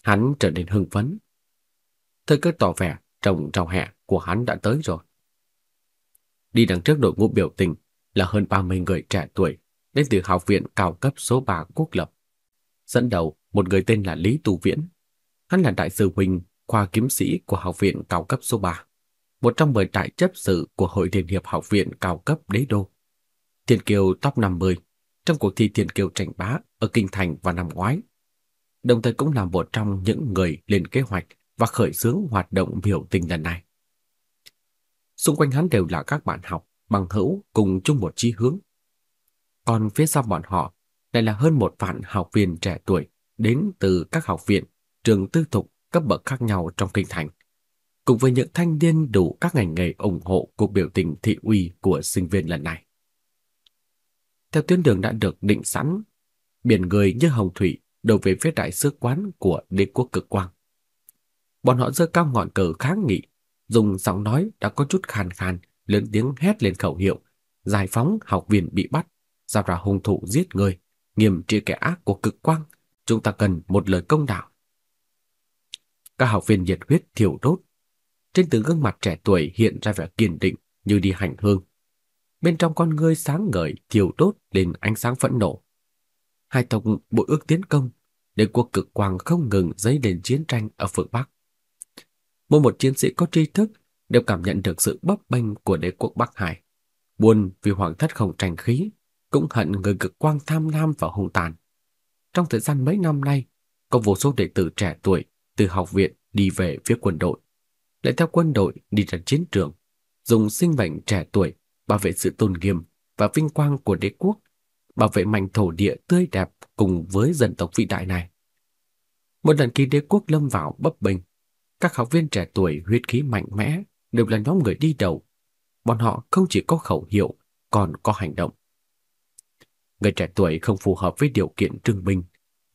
Hắn trở nên hưng phấn. Thời cơ tỏ vẻ trồng rau hẹ của hắn đã tới rồi. Đi đằng trước đội ngũ biểu tình là hơn 30 người trẻ tuổi đến từ học viện cao cấp số 3 quốc lập. Dẫn đầu một người tên là Lý Tu Viễn. Hắn là đại sư huynh khoa kiếm sĩ của học viện cao cấp số 3, một trong mười đại chấp sự của Hội Liên hiệp học viện cao cấp đế đô. Thiên kiều top 50 trong cuộc thi thiên kiều tranh bá ở Kinh Thành vào năm ngoái. Đồng thời cũng là một trong những người lên kế hoạch và khởi xướng hoạt động biểu tình lần này. Xung quanh hắn đều là các bạn học, bằng hữu cùng chung một chí hướng. Còn phía sau bọn họ lại là hơn một vạn học viên trẻ tuổi đến từ các học viện, trường tư thục cấp bậc khác nhau trong kinh thành, cùng với những thanh niên đủ các ngành nghề ủng hộ cuộc biểu tình thị uy của sinh viên lần này. Theo tuyến đường đã được định sẵn, biển người như hồng thủy đổ về phía đại sứ quán của đế quốc cực quang. Bọn họ giơ cao ngọn cờ kháng nghị, dùng giọng nói đã có chút khàn khàn, lớn tiếng hét lên khẩu hiệu, giải phóng học viên bị bắt, giao ra hung thủ giết người, nghiêm trị kẻ ác của cực quang, chúng ta cần một lời công đạo. Các học viên nhiệt huyết thiêu đốt, trên từng gương mặt trẻ tuổi hiện ra vẻ kiên định như đi hành hương. Bên trong con ngươi sáng ngời thiêu đốt lên ánh sáng phẫn nộ. Hai tộc bộ ước tiến công, để quốc cực quang không ngừng dấy lên chiến tranh ở phương Bắc. Mỗi một chiến sĩ có tri thức đều cảm nhận được sự bấp bênh của đế quốc Bắc Hải. Buồn vì hoàng thất không tranh khí, cũng hận người cực quang tham lam và hung tàn. Trong thời gian mấy năm nay, có vô số đệ tử trẻ tuổi từ học viện đi về phía quân đội, lại theo quân đội đi ra chiến trường, dùng sinh mệnh trẻ tuổi bảo vệ sự tôn nghiêm và vinh quang của đế quốc, bảo vệ mảnh thổ địa tươi đẹp cùng với dân tộc vĩ đại này. Một lần khi đế quốc lâm vào bấp bênh, các học viên trẻ tuổi huyết khí mạnh mẽ đều là nhóm người đi đầu. Bọn họ không chỉ có khẩu hiệu, còn có hành động. Người trẻ tuổi không phù hợp với điều kiện trưng binh,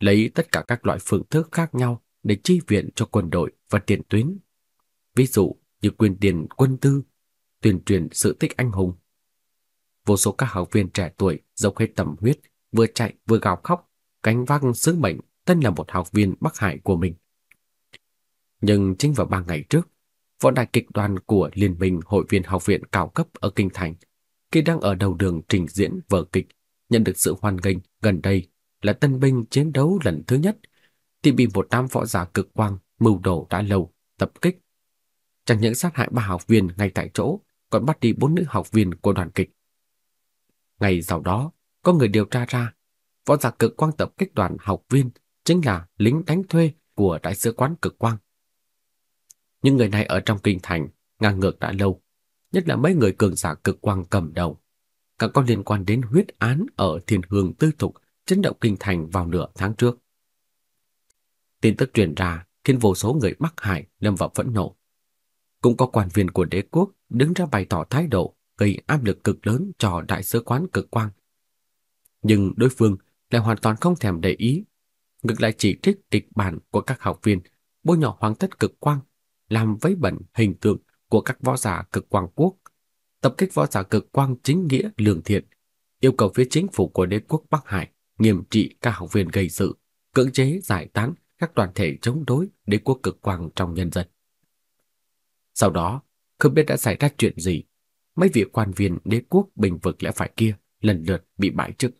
lấy tất cả các loại phương thức khác nhau để chi viện cho quân đội và tiền tuyến. Ví dụ như quyền tiền quân tư, tuyên truyền sự tích anh hùng. Vô số các học viên trẻ tuổi dốc hết tầm huyết, vừa chạy vừa gào khóc, cánh vác sứ mệnh thân là một học viên Bắc Hải của mình. Nhưng chính vào ba ngày trước, võ đại kịch đoàn của Liên minh hội viên học viện cao cấp ở Kinh Thành, khi đang ở đầu đường trình diễn vở kịch, nhận được sự hoan nghênh gần đây là tân binh chiến đấu lần thứ nhất, thì bị một đám võ giả cực quang mưu đồ đã lâu tập kích. Chẳng những sát hại ba học viên ngay tại chỗ, còn bắt đi bốn nữ học viên của đoàn kịch. Ngày sau đó, có người điều tra ra, võ giả cực quang tập kích đoàn học viên chính là lính đánh thuê của đại sứ quán cực quang. Những người này ở trong kinh thành ngang ngược đã lâu, nhất là mấy người cường giả cực quang cầm đầu, càng có liên quan đến huyết án ở Thiên Hương Tư Thục chấn động kinh thành vào nửa tháng trước. Tin tức truyền ra khiến vô số người Bắc Hải lâm vào phẫn nộ. Cũng có quan viên của đế quốc đứng ra bày tỏ thái độ gây áp lực cực lớn cho đại sứ quán cực quang. Nhưng đối phương lại hoàn toàn không thèm để ý, ngược lại chỉ trích kịch bản của các học viên, bôi nhọ hoàng thất cực quang, làm vấy bẩn hình tượng của các võ giả cực quang quốc, tập kích võ giả cực quang chính nghĩa lương thiện, yêu cầu phía chính phủ của đế quốc Bắc Hải nghiêm trị các học viên gây sự, cưỡng chế giải tán các đoàn thể chống đối đế quốc cực quang trong nhân dân. Sau đó, không biết đã xảy ra chuyện gì, mấy vị quan viên đế quốc bình vực lẽ phải kia lần lượt bị bãi chức.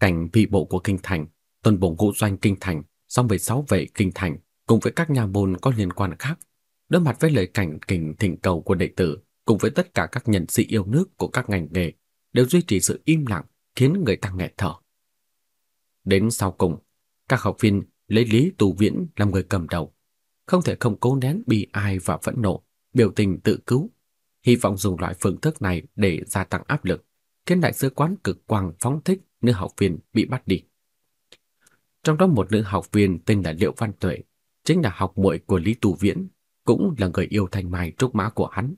Cảnh vị bộ của kinh thành, tuần bộ ngũ doanh kinh thành, song với sáu vệ kinh thành cùng với các nhà môn có liên quan khác, đối mặt với lời cảnh kình thỉnh cầu của đệ tử cùng với tất cả các nhân sĩ yêu nước của các ngành nghề đều duy trì sự im lặng khiến người ta nghẹt thở. Đến sau cùng, các học viên lấy Lý Tù Viễn làm người cầm đầu, không thể không cố nén bi ai và phẫn nộ, biểu tình tự cứu, hy vọng dùng loại phương thức này để gia tăng áp lực, khiến đại sứ quán cực quang phóng thích nữ học viên bị bắt đi. Trong đó một nữ học viên tên là Liệu Văn Tuệ, chính là học muội của Lý Tù Viễn, cũng là người yêu thanh mai trúc mã của hắn.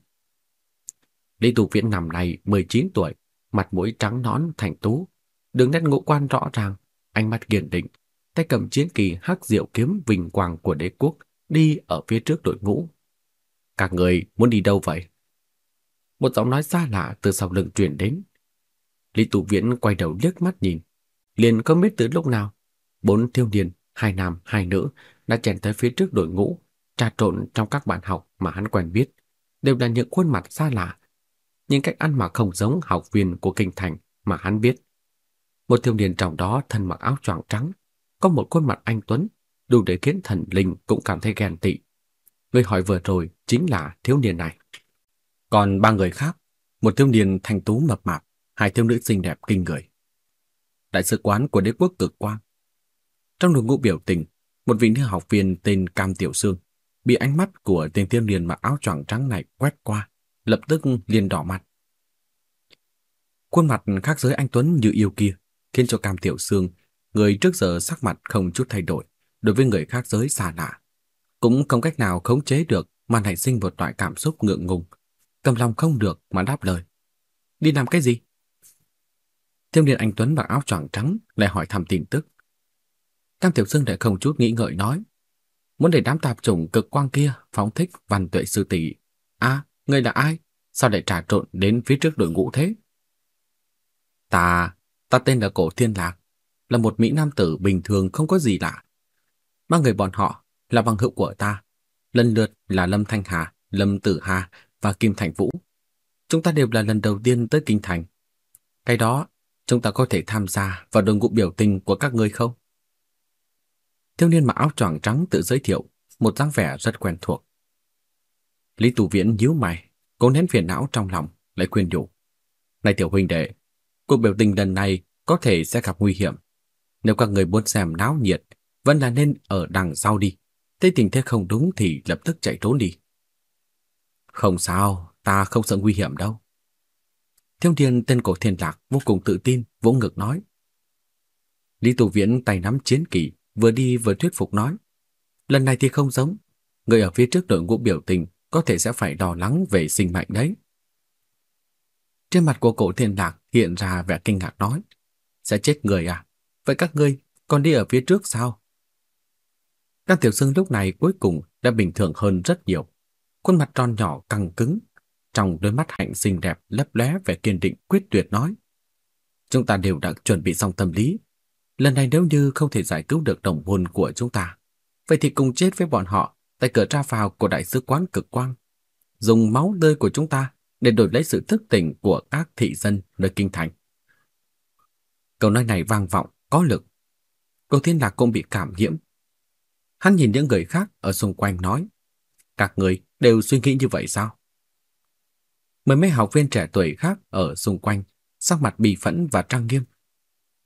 Lý Tù Viễn năm nay 19 tuổi, mặt mũi trắng nõn thành tú, đường nét ngũ quan rõ ràng, ánh mắt kiên định, tay cầm chiến kỳ hắc diệu kiếm vinh quang của đế quốc đi ở phía trước đội ngũ. Các người muốn đi đâu vậy? Một giọng nói xa lạ từ sau lưng truyền đến. Lý Tù Viễn quay đầu liếc mắt nhìn, liền không biết từ lúc nào, bốn thiếu niên, hai nam, hai nữ đã chèn tới phía trước đội ngũ, trà trộn trong các bạn học mà hắn quen biết, đều là những khuôn mặt xa lạ, nhưng cách ăn mặc không giống học viên của kinh thành mà hắn biết. Một thiếu niên trong đó thân mặc áo choàng trắng, có một khuôn mặt anh tuấn, đủ để khiến thần linh cũng cảm thấy ghen tị. Người hỏi vừa rồi chính là thiếu niên này. Còn ba người khác, một thiếu niên thanh tú mập mạp, hai thiếu nữ xinh đẹp kinh người. Đại sứ quán của đế quốc cực quang. Trong đội ngũ biểu tình, một vị nữ học viên tên Cam Tiểu Sương bị ánh mắt của tên thiếu niên mặc áo choàng trắng này quét qua, lập tức liền đỏ mặt. Khuôn mặt khác giới anh tuấn như yêu kia khiến cho Cam Tiểu Sương, người trước giờ sắc mặt không chút thay đổi, đối với người khác giới xa lạ, cũng không cách nào khống chế được mà nảy sinh một loại cảm xúc ngượng ngùng, cầm lòng không được mà đáp lời. Đi làm cái gì? Thiêm điện anh Tuấn mặc áo choàng trắng lại hỏi thăm tin tức. Cam Tiểu Sương lại không chút nghĩ ngợi nói, muốn để đám tạp chủng cực quang kia phóng thích văn tuệ sư tỷ. À, người là ai? Sao lại trà trộn đến phía trước đội ngũ thế? Ta, ta tên là Cổ Thiên Lạc, là một mỹ nam tử bình thường không có gì lạ. Ba người bọn họ là bằng hữu của ta, lần lượt là Lâm Thanh Hà, Lâm Tử Hà và Kim Thành Vũ. Chúng ta đều là lần đầu tiên tới Kinh Thành. Cái đó, chúng ta có thể tham gia vào đội ngũ biểu tình của các ngươi không? Thiếu niên mặc áo choàng trắng tự giới thiệu, một dáng vẻ rất quen thuộc. Lý Tù Viễn nhíu mày, cố nén phiền não trong lòng, lại khuyên nhủ. Này tiểu huynh đệ, cuộc biểu tình lần này có thể sẽ gặp nguy hiểm. Nếu các người muốn xem náo nhiệt, vẫn là nên ở đằng sau đi. Thế tình thế không đúng thì lập tức chạy trốn đi. Không sao, ta không sợ nguy hiểm đâu. Thiêu Thiên tên cổ thiên lạc vô cùng tự tin, vỗ ngực nói. Lý Tù Viễn tay nắm chiến kỷ, vừa đi vừa thuyết phục nói. Lần này thì không giống. Người ở phía trước đội ngũ biểu tình có thể sẽ phải lo lắng về sinh mệnh đấy. Trên mặt của cổ thiên lạc hiện ra vẻ kinh ngạc nói. Sẽ chết người à? Vậy các ngươi còn đi ở phía trước sao? Đan Tiểu Sương lúc này cuối cùng đã bình thường hơn rất nhiều. Khuôn mặt tròn nhỏ căng cứng, trong đôi mắt hạnh xinh đẹp lấp lóe vẻ kiên định quyết tuyệt nói. Chúng ta đều đã chuẩn bị xong tâm lý. Lần này nếu như không thể giải cứu được đồng môn của chúng ta, vậy thì cùng chết với bọn họ tại cửa ra vào của đại sứ quán cực quang. Dùng máu tươi của chúng ta để đổi lấy sự thức tỉnh của các thị dân nơi kinh thành. Câu nói này vang vọng, có lực. Cô Thiên Lạc cũng bị cảm nhiễm. Hắn nhìn những người khác ở xung quanh nói, các người đều suy nghĩ như vậy sao? Mấy mấy học viên trẻ tuổi khác ở xung quanh, sắc mặt bì phẫn và trang nghiêm.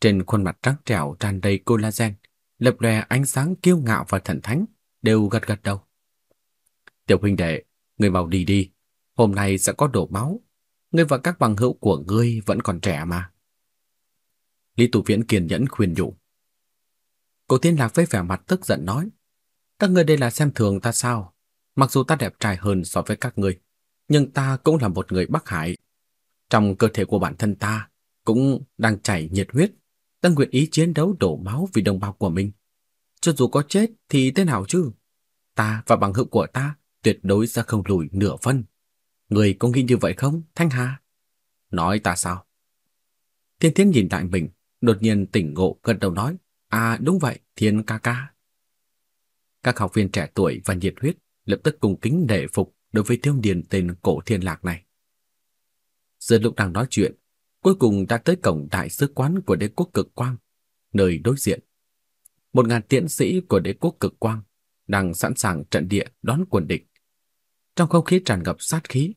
Trên khuôn mặt trắng trẻo tràn đầy collagen, lập lòe ánh sáng kiêu ngạo và thần thánh, đều gật gật đầu. Tiểu huynh đệ, người mau đi đi, hôm nay sẽ có đổ máu. Ngươi và các bằng hữu của ngươi vẫn còn trẻ mà. Lý Tù Viễn kiên nhẫn khuyên nhủ. cổ Thiên Lạc với vẻ mặt tức giận nói. Các ngươi đây là xem thường ta sao? Mặc dù ta đẹp trai hơn so với các ngươi, nhưng ta cũng là một người Bắc Hải. Trong cơ thể của bản thân ta cũng đang chảy nhiệt huyết, ta nguyện ý chiến đấu đổ máu vì đồng bào của mình. Cho dù có chết thì thế nào chứ? Ta và bằng hữu của ta tuyệt đối sẽ không lùi nửa phân. Người có nghĩ như vậy không, Thanh Hà? Nói ta sao? Thiên Thiến nhìn lại mình, đột nhiên tỉnh ngộ gật đầu nói, à đúng vậy, Thiên ca ca. Các học viên trẻ tuổi và nhiệt huyết lập tức cùng kính nể phục đối với thiếu niên tên cổ thiên lạc này. Giờ lúc đang nói chuyện, cuối cùng đã tới cổng đại sứ quán của đế quốc cực quang, nơi đối diện. Một ngàn tiễn sĩ của đế quốc cực quang đang sẵn sàng trận địa đón quân địch. Trong không khí tràn ngập sát khí,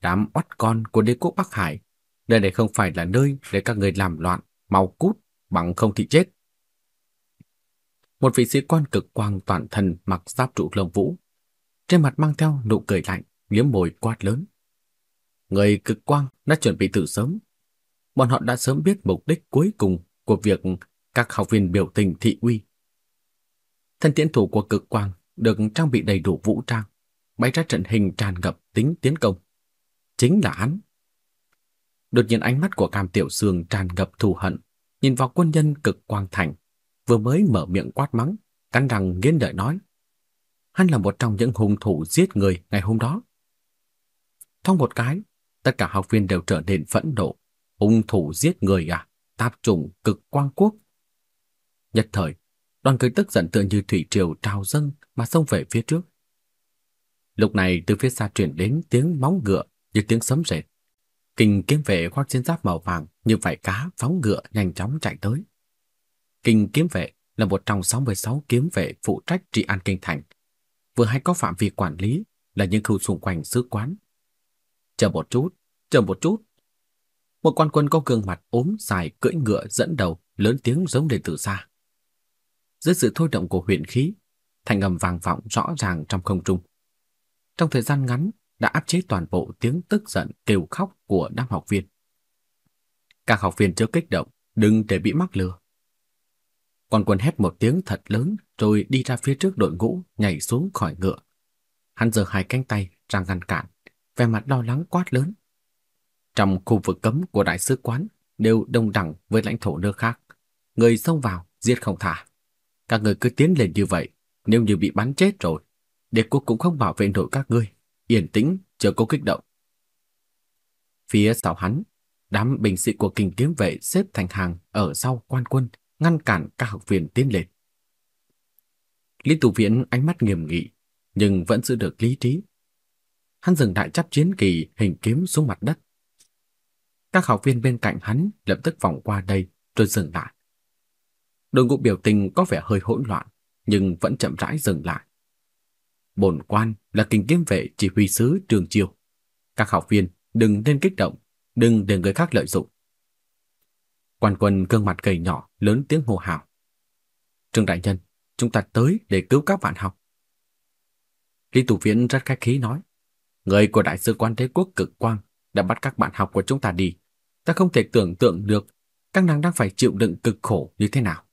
đám oắt con của đế quốc Bắc Hải, nơi này không phải là nơi để các người làm loạn, mau cút, bằng không thì chết. Một vị sĩ quan cực quang toàn thân mặc giáp trụ lông vũ, trên mặt mang theo nụ cười lạnh, liếm môi quát lớn. Người cực quang đã chuẩn bị từ sớm. Bọn họ đã sớm biết mục đích cuối cùng của việc các học viên biểu tình thị uy. Thân tiễn thủ của cực quang được trang bị đầy đủ vũ trang, bày ra trận hình tràn ngập tính tiến công. Chính là hắn. Đột nhiên ánh mắt của Cam Tiểu Sương tràn ngập thù hận, nhìn vào quân nhân cực quang thành, vừa mới mở miệng quát mắng, cắn răng nghiến lợi nói: Hắn là một trong những hung thủ giết người ngày hôm đó. Trong một cái, tất cả học viên đều trở nên phẫn nộ. Hung thủ giết người à? Tạp trùng cực quang quốc. Nhất thời, đoàn người tức giận tựa như thủy triều trào dâng mà xông về phía trước. Lúc này từ phía xa truyền đến tiếng móng ngựa như tiếng sấm rền. Kinh kiếm vệ khoác chiến giáp màu vàng như vảy cá phóng ngựa nhanh chóng chạy tới. Kinh kiếm vệ là một trong 66 kiếm vệ phụ trách trị an kinh thành, vừa hay có phạm vi quản lý là những khu xung quanh sứ quán. Chờ một chút, chờ một chút. Một quan quân có gương mặt ốm dài cưỡi ngựa dẫn đầu, lớn tiếng giống lên từ xa. Dưới sự thôi động của huyền khí, thành âm vang vọng rõ ràng trong không trung. Trong thời gian ngắn đã áp chế toàn bộ tiếng tức giận kêu khóc của đám học viên. Các học viên chưa kích động, đừng để bị mắc lừa. con quân hét một tiếng thật lớn rồi đi ra phía trước đội ngũ, nhảy xuống khỏi ngựa. Hắn giơ hai cánh tay ra ngăn cản, vẻ mặt lo lắng quát lớn. Trong khu vực cấm của đại sứ quán đều đồng đẳng với lãnh thổ nước khác. Người xông vào, giết không thả. Các người cứ tiến lên như vậy, nếu như bị bắn chết rồi, đế quốc cũng không bảo vệ nổi các ngươi. Yên tĩnh, chờ có kích động. Phía sau hắn, đám binh sĩ của kinh kiếm vệ xếp thành hàng ở sau quan quân, ngăn cản các học viên tiến lên. Lý Tù Viễn ánh mắt nghiêm nghị, nhưng vẫn giữ được lý trí. Hắn dừng đại chắp chiến kỳ hình kiếm xuống mặt đất. Các học viên bên cạnh hắn lập tức vòng qua đây rồi dừng lại. Đội ngũ biểu tình có vẻ hơi hỗn loạn, nhưng vẫn chậm rãi dừng lại. Bổn quan là kinh kiếm vệ chỉ huy sứ Trường Chiêu. Các học viên đừng nên kích động, đừng để người khác lợi dụng. Quan quân gương mặt gầy nhỏ, lớn tiếng hô hào. Trương đại nhân, chúng ta tới để cứu các bạn học. Lý Tù Viễn rất khách khí nói, người của đại sứ quan đế quốc cực quang đã bắt các bạn học của chúng ta đi. Ta không thể tưởng tượng được các nàng đang phải chịu đựng cực khổ như thế nào.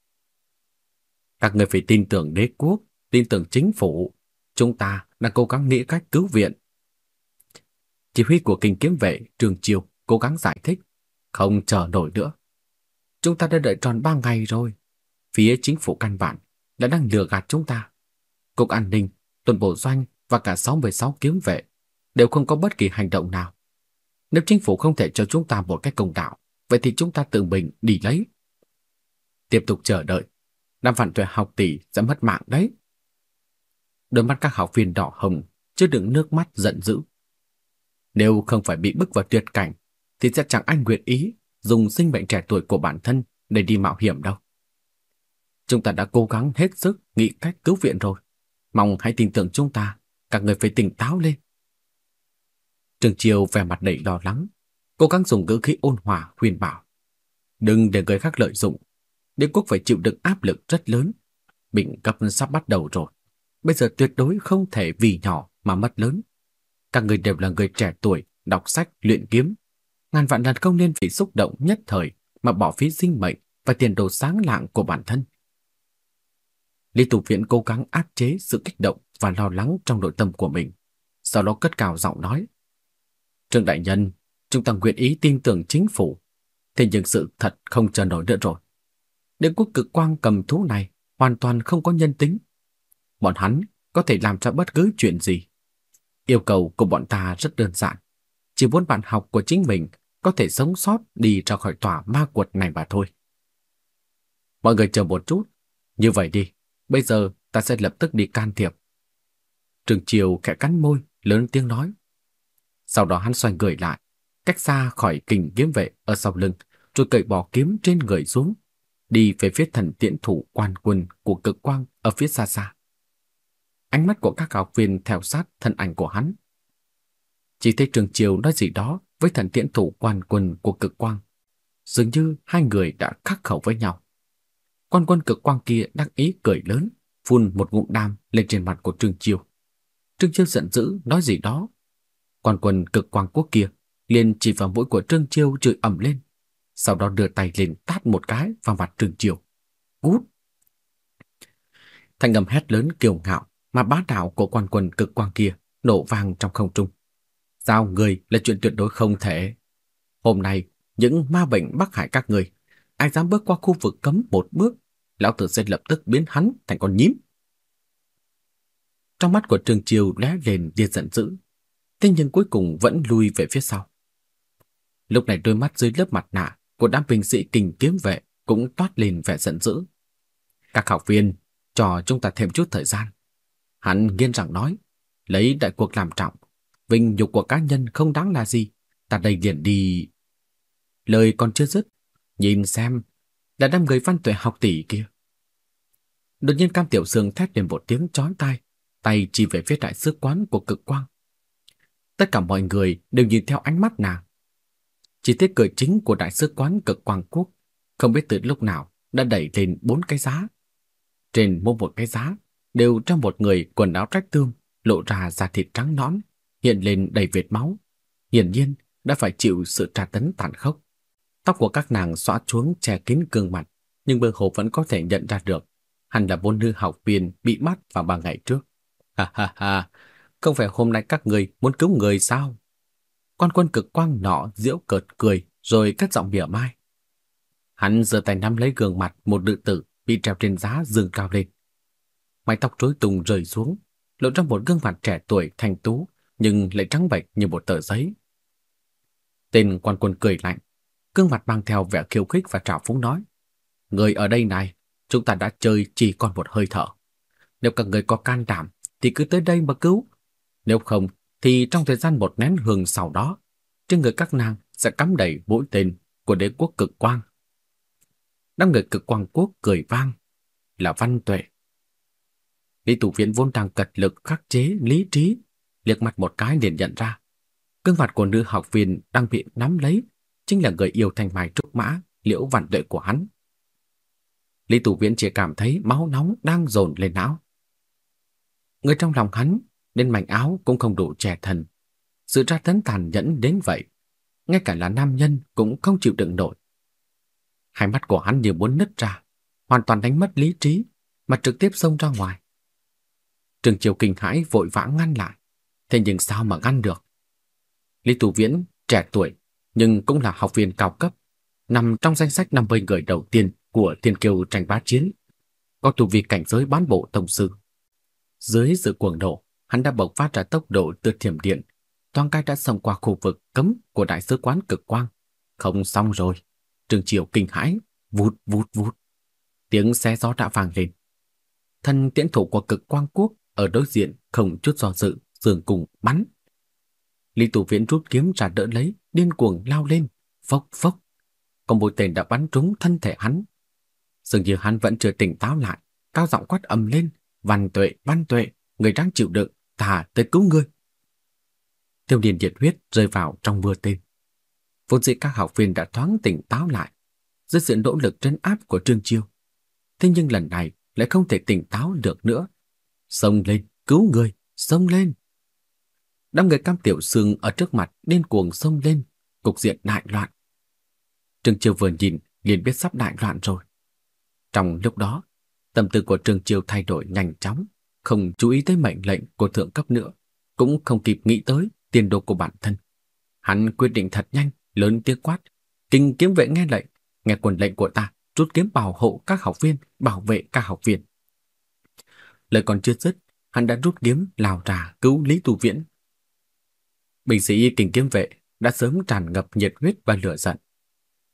Các người phải tin tưởng đế quốc, tin tưởng chính phủ. Chúng ta đang cố gắng nghĩ cách cứu viện. Chỉ huy của kinh kiếm vệ Trường Triều cố gắng giải thích, không chờ nổi nữa. Chúng ta đã đợi tròn ba ngày rồi. Phía chính phủ căn bản đã đang lừa gạt chúng ta. Cục an ninh, tuần bộ doanh và cả 66 kiếm vệ đều không có bất kỳ hành động nào. Nếu chính phủ không thể cho chúng ta một cách công đạo, vậy thì chúng ta tự mình đi lấy. Tiếp tục chờ đợi, năm vạn tuệ học tỷ sẽ mất mạng đấy. Đôi mắt các học viên đỏ hồng, chứa đựng nước mắt giận dữ. Nếu không phải bị bức vào tuyệt cảnh, thì sẽ chẳng anh nguyện ý dùng sinh mệnh trẻ tuổi của bản thân để đi mạo hiểm đâu. Chúng ta đã cố gắng hết sức nghĩ cách cứu viện rồi. Mong hãy tin tưởng chúng ta, các người phải tỉnh táo lên. Trường Chiêu vẻ mặt đầy lo lắng, cố gắng dùng ngữ khí ôn hòa khuyên bảo. Đừng để người khác lợi dụng. Đế quốc phải chịu đựng áp lực rất lớn. Bệnh cấp sắp bắt đầu rồi. Bây giờ tuyệt đối không thể vì nhỏ mà mất lớn. Các người đều là người trẻ tuổi, đọc sách, luyện kiếm, ngàn vạn lần không nên vì xúc động nhất thời mà bỏ phí sinh mệnh và tiền đồ sáng lạng của bản thân. Lý Tục viện cố gắng áp chế sự kích động và lo lắng trong nội tâm của mình. Sau đó cất cao giọng nói. Trương Đại Nhân, chúng ta nguyện ý tin tưởng chính phủ. Thế nhưng sự thật không chờ nổi nữa rồi. Đế quốc cực quang cầm thú này hoàn toàn không có nhân tính. Bọn hắn có thể làm ra bất cứ chuyện gì. Yêu cầu của bọn ta rất đơn giản. Chỉ muốn bạn học của chính mình có thể sống sót đi ra khỏi tòa ma quật này mà thôi. Mọi người chờ một chút. Như vậy đi, bây giờ ta sẽ lập tức đi can thiệp. Trường Triều khẽ cắn môi, lớn tiếng nói. Sau đó hắn xoay người lại, cách xa khỏi kình kiếm vệ ở sau lưng, rồi cởi bỏ kiếm trên người xuống, đi về phía thần tiễn thủ quan quân của cực quang ở phía xa xa. Ánh mắt của các học viên theo sát thân ảnh của hắn. Chỉ thấy Trường Triều nói gì đó với thần tiễn thủ quan quân của cực quang. Dường như hai người đã khắc khẩu với nhau. Quan quân cực quang kia đắc ý cười lớn, phun một ngụm đam lên trên mặt của Trương Chiêu. Trương Chiêu giận dữ nói gì đó. Quan quân cực quang quốc kia liền chỉ vào mũi của Trương Chiêu chửi ầm lên, sau đó đưa tay lên tát một cái vào mặt Trương Chiêu. Cút! Thanh âm hét lớn kiêu ngạo mà bá đạo của quan quân cực quang kia nổ vang trong không trung. Giao người là chuyện tuyệt đối không thể. Hôm nay, những ma bệnh bắt hại các người, ai dám bước qua khu vực cấm một bước, lão tử sẽ lập tức biến hắn thành con nhím. Trong mắt của Trương Chiêu lóe lên tia giận dữ, thế nhưng cuối cùng vẫn lui về phía sau. Lúc này đôi mắt dưới lớp mặt nạ của đám binh sĩ kình kiếm vệ cũng toát lên vẻ giận dữ. Các học viên, cho chúng ta thêm chút thời gian. Hắn nghiên rằng nói, lấy đại cuộc làm trọng, vinh nhục của cá nhân không đáng là gì, ta đây liền đi. Lời còn chưa dứt, nhìn xem, là đám người văn tuệ học tỷ kia. Đột nhiên Cam Tiểu Sương thét lên một tiếng chói tai, tay chỉ về phía đại sứ quán của cực quang. Tất cả mọi người đều nhìn theo ánh mắt nàng. Chỉ thấy cửa chính của đại sứ quán cực quang quốc không biết từ lúc nào đã đẩy lên bốn cái giá. Trên mỗi một cái giá đều trong một người quần áo rách tương, lộ ra da thịt trắng nõn, hiện lên đầy vệt máu. Hiển nhiên đã phải chịu sự tra tấn tàn khốc. Tóc của các nàng xõa xuống che kín gương mặt, nhưng Bơ Hồ vẫn có thể nhận ra được hắn là bốn nữ học viên bị bắt vào ba ngày trước. Ha ha ha, không phải hôm nay các người muốn cứu người sao? Quan quân cực quang nọ diễu cợt cười rồi cất giọng mỉa mai. Hắn giơ tay nắm lấy gương mặt một nữ tử bị treo trên giá dương cao lên. Mái tóc rối tung rơi xuống, lộ ra một gương mặt trẻ tuổi thanh tú nhưng lại trắng bệch như một tờ giấy. Tên quan quân cười lạnh, gương mặt mang theo vẻ khiêu khích và trào phúng nói: "Người ở đây này, chúng ta đã chơi chỉ còn một hơi thở. Nếu các người có can đảm thì cứ tới đây mà cứu. Nếu không thì trong thời gian một nén hương sau đó, trên người các nàng sẽ cắm đầy mũi tên của đế quốc cực quang. Đám người cực quang quốc cười vang, là văn tuệ. Lý Tụ Viễn vốn đang cật lực khắc chế lý trí, liếc mặt một cái liền nhận ra. Gương mặt của nữ học viên đang bị nắm lấy, chính là người yêu thanh mai trúc mã, liễu văn tuệ của hắn. Lý Tụ Viễn chỉ cảm thấy máu nóng đang dồn lên não. Người trong lòng hắn, đến mảnh áo cũng không đủ trẻ thần. Sự tra tấn tàn nhẫn đến vậy, ngay cả là nam nhân cũng không chịu đựng nổi. Hai mắt của hắn như muốn nứt ra, hoàn toàn đánh mất lý trí, mà trực tiếp xông ra ngoài. Trường Triều kinh hãi vội vã ngăn lại, thế nhưng sao mà ngăn được? Lý Tù Viễn trẻ tuổi nhưng cũng là học viên cao cấp, nằm trong danh sách 50 người đầu tiên của Thiên kiều tranh bá chiến, có tu vi cảnh giới bán bộ tổng sư. Dưới sự cuồng độ, hắn đã bộc phát ra tốc độ từ thiểm điện, toàn cai đã xông qua khu vực cấm của đại sứ quán cực quang. Không xong rồi. Trương Triều kinh hãi, vút vút vút. Tiếng xe gió đã vang lên. Thân tiễn thủ của cực quang quốc ở đối diện không chút do dự, dường cùng bắn. Lý Tù Viễn rút kiếm ra đỡ lấy, điên cuồng lao lên, phốc phốc. Còn mũi tên đã bắn trúng thân thể hắn. Dường như hắn vẫn chưa tỉnh táo lại, cao giọng quát ầm lên, "Văn Tuệ, Văn Tuệ, người đang chịu đựng, ta tới cứu ngươi." Tiêu Điền nhiệt huyết rơi vào trong mưa tên. Vốn dĩ các học viên đã thoáng tỉnh táo lại dưới sự nỗ lực trấn áp của Trương Chiêu. Thế nhưng lần này lại không thể tỉnh táo được nữa. Xông lên, cứu người, xông lên. Đám người cam tiểu sương ở trước mặt điên cuồng xông lên, cục diện đại loạn. Trương Chiêu vừa nhìn liền biết sắp đại loạn rồi. Trong lúc đó, Tâm tư của Trương Chiêu thay đổi nhanh chóng, không chú ý tới mệnh lệnh của thượng cấp nữa, cũng không kịp nghĩ tới tiền đồ của bản thân. Hắn quyết định thật nhanh, lớn tiếng quát, kinh kiếm vệ nghe lệnh, nghe quần lệnh của ta, rút kiếm bảo hộ các học viên, bảo vệ các học viên. Lời còn chưa dứt, hắn đã rút kiếm lao ra cứu Lý Tu Viễn. Binh sĩ kình kiếm vệ đã sớm tràn ngập nhiệt huyết và lửa giận.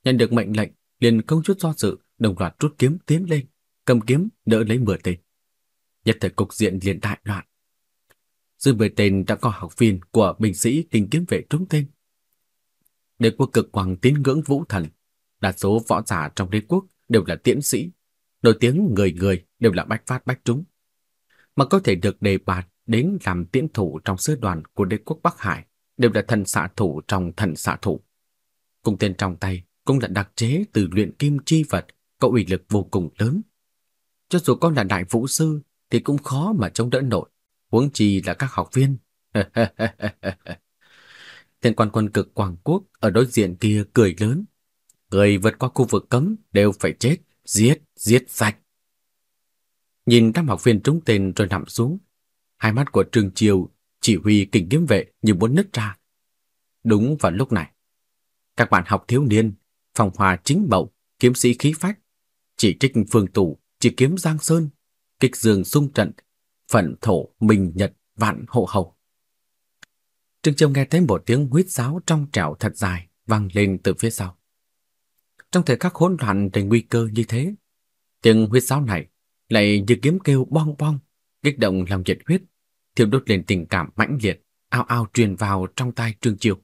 Nhận được mệnh lệnh, liền không chút do dự, đồng loạt rút kiếm tiến lên, cầm kiếm đỡ lấy mười tên. Nhất thời cục diện liền đại loạn. Dưới mười tên đã có học viên của binh sĩ kình kiếm vệ trúng tên. Đế quốc cực hoàng tín ngưỡng vũ thần, đa số võ giả trong đế quốc đều là tiễn sĩ, nổi tiếng người người đều là bách phát bách trúng. Mà có thể được đề bạt đến làm tiễn thủ trong sư đoàn của đế quốc Bắc Hải đều là thần xạ thủ trong thần xạ thủ. Cung tên trong tay cũng là đặc chế từ luyện kim chi vật, có uy lực vô cùng lớn. Cho dù con là đại vũ sư thì cũng khó mà chống đỡ nổi, huống chi là các học viên. Tên quan quân cực Quảng Quốc ở đối diện kia cười lớn. Người vượt qua khu vực cấm đều phải chết, giết, giết sạch. Nhìn đám học viên trúng tên rồi nằm xuống, hai mắt của Trương Chiêu chỉ huy kình kiếm vệ như muốn nứt ra. Đúng vào lúc này, các bạn học thiếu niên, phòng hòa chính mậu, kiếm sĩ khí phách, chỉ trích phương tủ, chỉ kiếm Giang Sơn, kịch dương sung trận, phận thổ, minh nhật, vạn hộ hầu. Trương Chiêu nghe thấy một tiếng huýt sáo trong trẻo thật dài vang lên từ phía sau. Trong thời khắc hỗn loạn đầy nguy cơ như thế, tiếng huýt sáo này lại như kiếm kêu bong bong, kích động làm nhiệt huyết, thiêu đốt lên tình cảm mãnh liệt, ao ao truyền vào trong tai Trương Chiêu.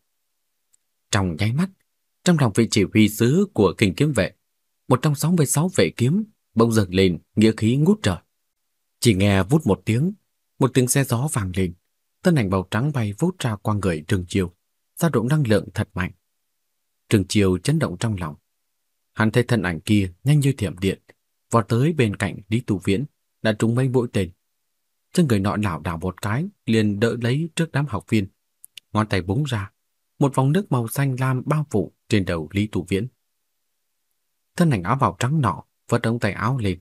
Trong nháy mắt, trong lòng vị chỉ huy sứ của kinh kiếm vệ, một trong sáu mươi sáu vệ kiếm bỗng dần lên nghĩa khí ngút trời. Chỉ nghe vút một tiếng, một tiếng xe gió vàng lên, thân ảnh màu trắng bay vút ra qua người Trương Chiêu, dao động năng lượng thật mạnh. Trương Chiêu chấn động trong lòng. Hắn thấy thân ảnh kia nhanh như thiểm điện, vọt tới bên cạnh Lý Tù Viễn, đã trúng mấy mũi tên. Chân người nọ lảo đảo một cái, liền đỡ lấy trước đám học viên. Ngón tay búng ra, một vòng nước màu xanh lam bao phủ trên đầu Lý Tù Viễn. Thân ảnh áo bào trắng nọ vớt ống tay áo lên.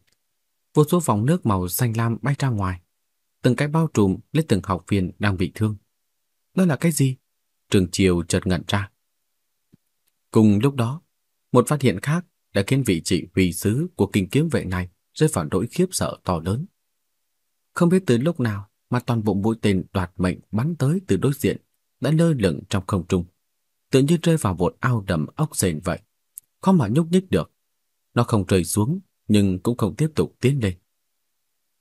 Vô số vòng nước màu xanh lam bay ra ngoài, từng cái bao trùm lấy từng học viên đang bị thương. Đó là cái gì? Trường Triều chợt ngẩn ra. Cùng lúc đó, một phát hiện khác đã khiến vị trị huy sứ của kinh kiếm vệ này rơi vào nỗi khiếp sợ to lớn. Không biết từ lúc nào mà toàn bộ mũi tên đoạt mệnh bắn tới từ đối diện đã lơ lửng trong không trung, tự như rơi vào một ao đầm ốc sền vậy, khó mà nhúc nhích được. Nó không rơi xuống nhưng cũng không tiếp tục tiến lên.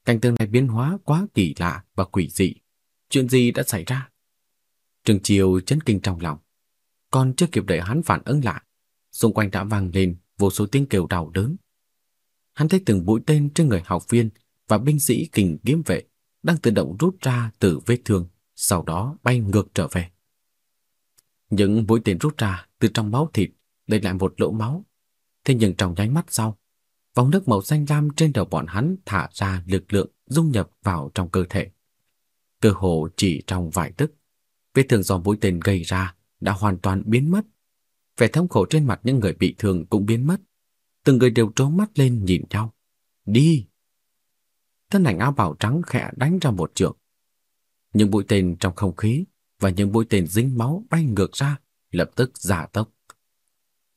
Cảnh tượng này biến hóa quá kỳ lạ và quỷ dị. Chuyện gì đã xảy ra? Trừng Chiều chấn kinh trong lòng. Còn chưa kịp đợi hắn phản ứng lại, xung quanh đã vang lên vô số tiếng kêu đau đớn. Hắn thấy từng mũi tên trên người học viên và binh sĩ kình kiếm vệ đang tự động rút ra từ vết thương, sau đó bay ngược trở về. Những mũi tên rút ra từ trong máu thịt để lại một lỗ máu. Thế nhưng trong nháy mắt sau, vòng nước màu xanh lam trên đầu bọn hắn thả ra lực lượng dung nhập vào trong cơ thể. Cơ hồ chỉ trong vài tức, vết thương do mũi tên gây ra đã hoàn toàn biến mất. Vẻ thống khổ trên mặt những người bị thương cũng biến mất. Từng người đều trố mắt lên nhìn nhau. Đi! Thân ảnh áo bào trắng khẽ đánh ra một trượng. Những bụi tên trong không khí và những bụi tên dính máu bay ngược ra, lập tức giả tốc.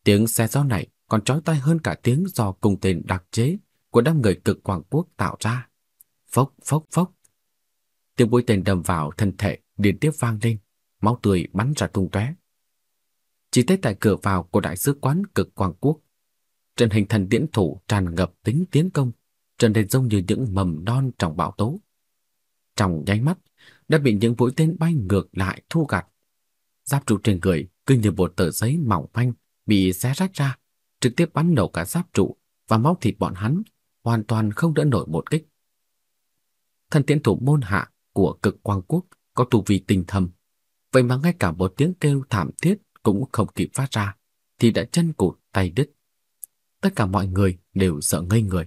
Tiếng xe gió này còn trói tai hơn cả tiếng do cùng tên đặc chế của đám người cực quảng quốc tạo ra. Phốc phốc phốc. Tiếng bụi tên đâm vào thân thể liên tiếp vang lên, máu tươi bắn ra tung tóe. Chỉ thấy tại cửa vào của đại sứ quán cực quang quốc, trận hình thần tiễn thủ tràn ngập tính tiến công, trở nên giống như những mầm non trong bão tố. Trong nháy mắt, đã bị những mũi tên bay ngược lại thu gặt. Giáp trụ trên người cứ như một tờ giấy mỏng manh bị xé rách ra, trực tiếp bắn nổ cả giáp trụ và máu thịt bọn hắn, hoàn toàn không đỡ nổi một kích. Thần tiễn thủ môn hạ của cực quang quốc có tu vi tinh thầm, vậy mà ngay cả một tiếng kêu thảm thiết cũng không kịp phát ra, thì đã chân cụt tay đứt. Tất cả mọi người đều sợ ngây người.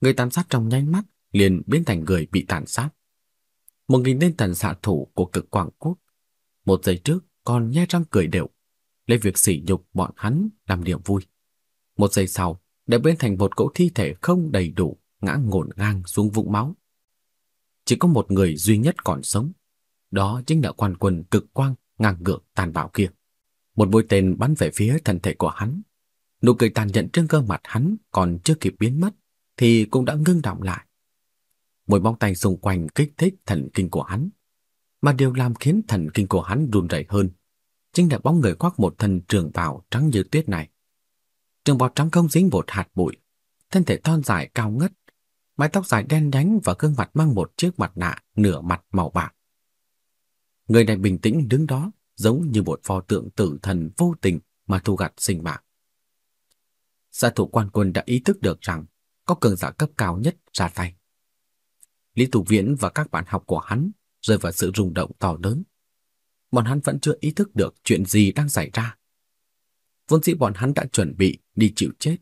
Người tàn sát trong nhanh mắt liền biến thành người bị tàn sát. Một nghìn tên thần xạ thủ của cực quảng quốc, một giây trước còn nhe răng cười đều, lấy việc sỉ nhục bọn hắn làm niềm vui. Một giây sau, đã biến thành một cỗ thi thể không đầy đủ ngã ngổn ngang xuống vũng máu. Chỉ có một người duy nhất còn sống, đó chính là quan quân cực quang ngang ngược tàn bạo kia. Một mũi tên bắn về phía thân thể của hắn. Nụ cười tàn nhẫn trên gương mặt hắn còn chưa kịp biến mất thì cũng đã ngưng động lại. Mỗi bóng tay xung quanh kích thích thần kinh của hắn. Mà điều làm khiến thần kinh của hắn run rẩy hơn chính là bóng người khoác một thân trường bào trắng như tuyết này. Trường bào trắng không dính một hạt bụi, thân thể thon dài cao ngất, mái tóc dài đen nhánh và gương mặt mang một chiếc mặt nạ nửa mặt màu bạc. Người này bình tĩnh đứng đó, giống như một pho tượng tử thần vô tình mà thu gặt sinh mạng. Xã thủ quan quân đã ý thức được rằng có cường giả cấp cao nhất ra tay. Lý Thủ Viễn và các bạn học của hắn rơi vào sự rung động to lớn. Bọn hắn vẫn chưa ý thức được chuyện gì đang xảy ra. Vốn dĩ bọn hắn đã chuẩn bị đi chịu chết.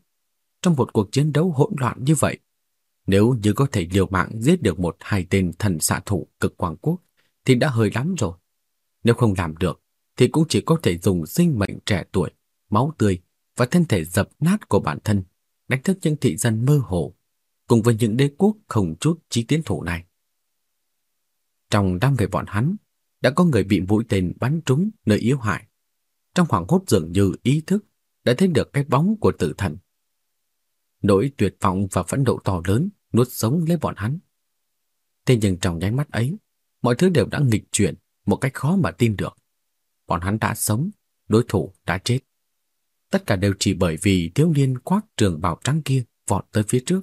Trong một cuộc chiến đấu hỗn loạn như vậy, nếu như có thể liều mạng giết được một hai tên thần xạ thủ cực quang quốc thì đã hơi lắm rồi. Nếu không làm được thì cũng chỉ có thể dùng sinh mệnh trẻ tuổi, máu tươi và thân thể dập nát của bản thân đánh thức những thị dân mơ hồ cùng với những đế quốc không chút chí tiến thủ này. Trong đám người bọn hắn đã có người bị mũi tên bắn trúng nơi yếu hại. Trong khoảng hốt dường như ý thức đã thấy được cái bóng của tử thần. Nỗi tuyệt vọng và phẫn nộ to lớn nuốt sống lấy bọn hắn. Thế nhưng trong nháy mắt ấy, mọi thứ đều đã nghịch chuyển một cách khó mà tin được. Bọn hắn đã sống, đối thủ đã chết. Tất cả đều chỉ bởi vì thiếu niên khoác trường bào trắng kia vọt tới phía trước.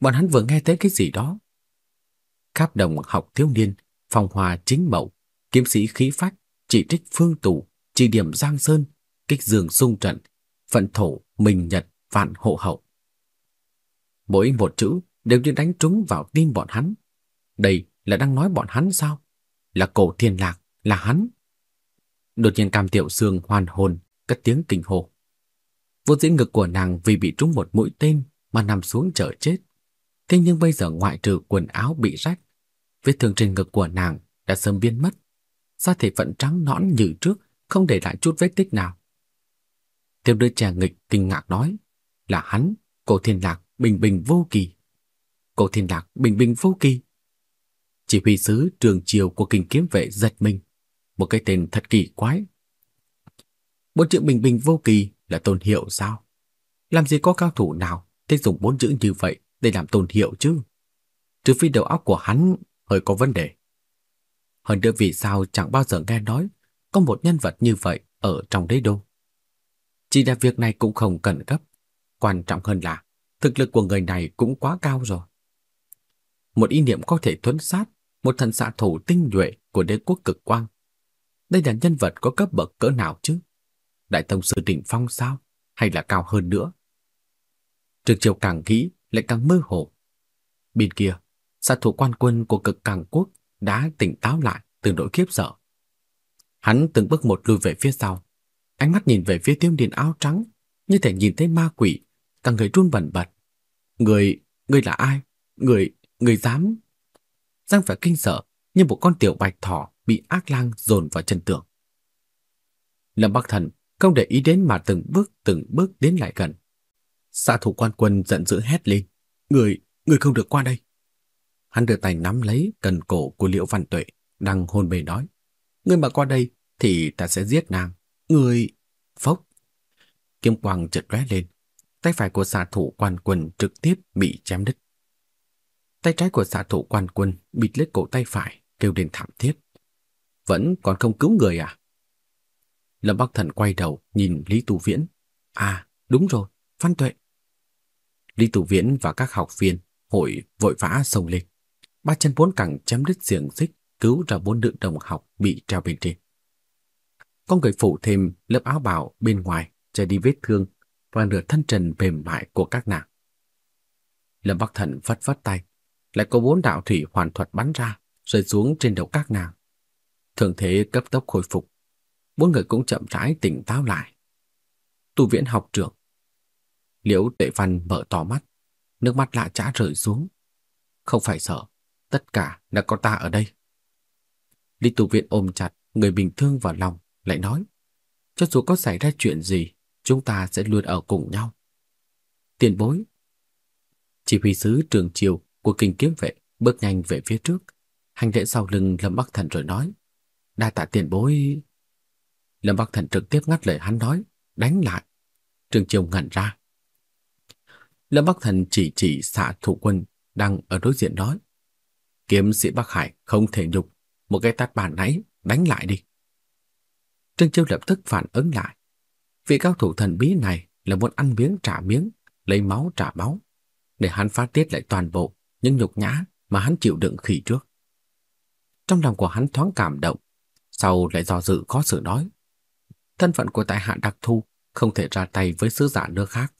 Bọn hắn vừa nghe thấy cái gì đó. kháp đồng học thiếu niên, phong hòa chính mậu, kiếm sĩ khí phách, chỉ trích phương tù, chỉ điểm giang sơn, kích dương sung trận, phận thổ, mình nhật, vạn hộ hậu. Mỗi một chữ đều như đánh trúng vào tim bọn hắn. Đây là đang nói bọn hắn sao? Là cổ thiên lạc, là hắn. Đột nhiên cam tiểu sương hoàn hồn, cất tiếng kinh hồ. Vô dĩ ngực của nàng vì bị trúng một mũi tên mà nằm xuống chờ chết. Thế nhưng bây giờ ngoại trừ quần áo bị rách, vết thương trên ngực của nàng đã sớm biến mất. Da thể vẫn trắng nõn như trước, không để lại chút vết tích nào. Tiêu đứa trẻ nghịch kinh ngạc nói, là hắn, cổ thiên lạc, bình bình vô kỳ. Cổ thiên lạc, bình bình vô kỳ. Chỉ huy sứ trường triều của kinh kiếm vệ giật mình. Một cái tên thật kỳ quái. Bốn chữ bình bình vô kỳ là tôn hiệu sao? Làm gì có cao thủ nào thích dùng bốn chữ như vậy để làm tôn hiệu chứ? Trừ phi đầu óc của hắn hơi có vấn đề. Hơn nữa vì sao chẳng bao giờ nghe nói có một nhân vật như vậy ở trong đế đô. Chỉ là việc này cũng không cần cấp. Quan trọng hơn là thực lực của người này cũng quá cao rồi. Một ý niệm có thể thuấn sát một thần xạ thủ tinh nhuệ của đế quốc cực quang. Đây là nhân vật có cấp bậc cỡ nào chứ? Đại tông sư đỉnh phong sao? Hay là cao hơn nữa? Trực chiều càng nghĩ lại càng mơ hồ. Bên kia, xạ thủ quan quân của cực càng quốc đã tỉnh táo lại từ nỗi khiếp sợ. Hắn từng bước một lùi về phía sau, ánh mắt nhìn về phía tiêu điền áo trắng, như thể nhìn thấy ma quỷ, cả người run bẩn bật. Người, người là ai? Người, người dám... Giang phải kinh sợ như một con tiểu bạch thỏ bị ác lang dồn vào chân tường. Lâm Bắc Thần không để ý đến mà từng bước từng bước đến lại gần. Xạ thủ quan quân giận dữ hét lên. Người, người không được qua đây. Hắn đưa tay nắm lấy cần cổ của Liễu Văn Tuệ, đang hôn mê nói. Người mà qua đây thì ta sẽ giết nàng. Người... Phốc. Kiếm quang chợt lóe lên. Tay phải của xạ thủ quan quân trực tiếp bị chém đứt. Tay trái của xạ thủ quan quân bịt lấy cổ tay phải, kêu lên thảm thiết. Vẫn còn không cứu người à? Lâm Bắc Thần quay đầu nhìn Lý Tu Viễn. À, đúng rồi, Văn Tuệ. Lý Tu Viễn và các học viên hội vội vã sông lên. Ba chân bốn cẳng chém đứt xiềng xích, cứu ra bốn nữ đồng học bị treo bên trên. Có người phủ thêm lớp áo bào bên ngoài che đi vết thương và nửa thân trần mềm mại của các nàng. Lâm Bắc Thần vắt vắt tay, lại có bốn đạo thủy hoàn thuật bắn ra, rơi xuống trên đầu các nàng. Thường thế cấp tốc khôi phục, bốn người cũng chậm rãi tỉnh táo lại. Tu viện học trưởng. Liễu Tệ Văn mở to mắt, nước mắt lạ chã rơi xuống. Không phải sợ, tất cả đã có ta ở đây. Lý Tu Viện ôm chặt người bình thương vào lòng, lại nói, cho dù có xảy ra chuyện gì, chúng ta sẽ luôn ở cùng nhau. tiền bối. Chỉ huy sứ trường triều của kinh kiếm vệ bước nhanh về phía trước, hành lễ sau lưng Lâm Bắc Thần rồi nói, đa tạ tiền bối. Lâm Bắc Thần trực tiếp ngắt lời hắn nói, đánh lại. trương triều ngẩn ra. Lâm Bắc Thần chỉ chỉ xạ thủ quân đang ở đối diện nói, kiếm sĩ Bắc Hải không thể nhục, một cái tát bàn nãy, đánh lại đi. Trương Chiêu lập tức phản ứng lại. Vị cao thủ thần bí này là muốn ăn miếng trả miếng, lấy máu trả máu, để hắn phát tiết lại toàn bộ những nhục nhã mà hắn chịu đựng khi trước. Trong lòng của hắn thoáng cảm động, sau lại do dự khó xử nói. Thân phận của tại hạ đặc thu không thể ra tay với sứ giả nước khác.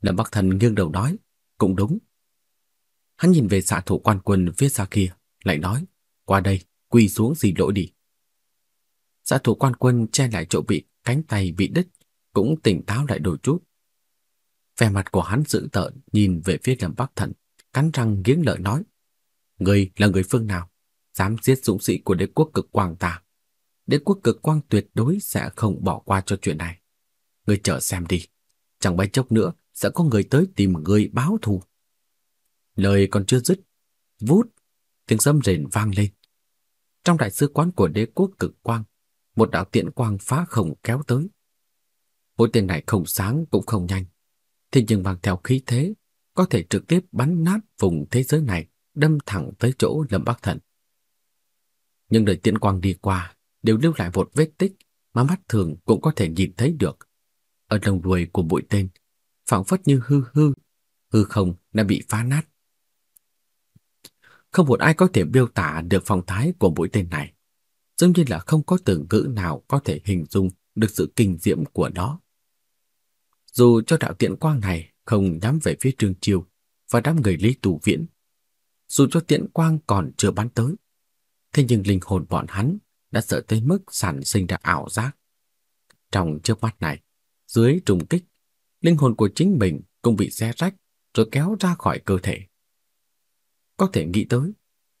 Lâm Bắc Thần nghiêng đầu nói, cũng đúng. Hắn nhìn về xạ thủ quan quân phía xa kia, lại nói, qua đây, quỳ xuống xin lỗi đi. Xạ thủ quan quân che lại chỗ bị cánh tay bị đứt, cũng tỉnh táo lại đôi chút. Vẻ mặt của hắn dữ tợn nhìn về phía Lâm Bắc Thần, cắn răng nghiến lợi nói, Người là người phương nào? Dám giết dũng sĩ của đế quốc cực quang ta. Đế quốc cực quang tuyệt đối sẽ không bỏ qua cho chuyện này. Người chờ xem đi. Chẳng bấy chốc nữa sẽ có người tới tìm người báo thù. Lời còn chưa dứt, vút, tiếng sấm rền vang lên. Trong đại sứ quán của đế quốc cực quang, một đạo tiễn quang phá khổng kéo tới. Mũi tên này không sáng cũng không nhanh, thế nhưng mang theo khí thế, có thể trực tiếp bắn nát vùng thế giới này, đâm thẳng tới chỗ Lâm Bắc Thần. Nhưng đời tiễn quang đi qua, đều lưu lại một vết tích mà mắt thường cũng có thể nhìn thấy được. Ở lồng đuôi của bụi tên, phảng phất như hư hư, hư không đã bị phá nát. Không một ai có thể miêu tả được phong thái của mũi tên này. Giống như là không có từ ngữ nào có thể hình dung được sự kinh diễm của nó. Dù cho đạo tiện quang này không nhắm về phía Trương Chiêu và đám người Lý Tù Viễn, dù cho tiện quang còn chưa bắn tới, thế nhưng linh hồn bọn hắn đã sợ tới mức sản sinh ra ảo giác. Trong trước mắt này, dưới trùng kích, linh hồn của chính mình cũng bị xé rách rồi kéo ra khỏi cơ thể. Có thể nghĩ tới,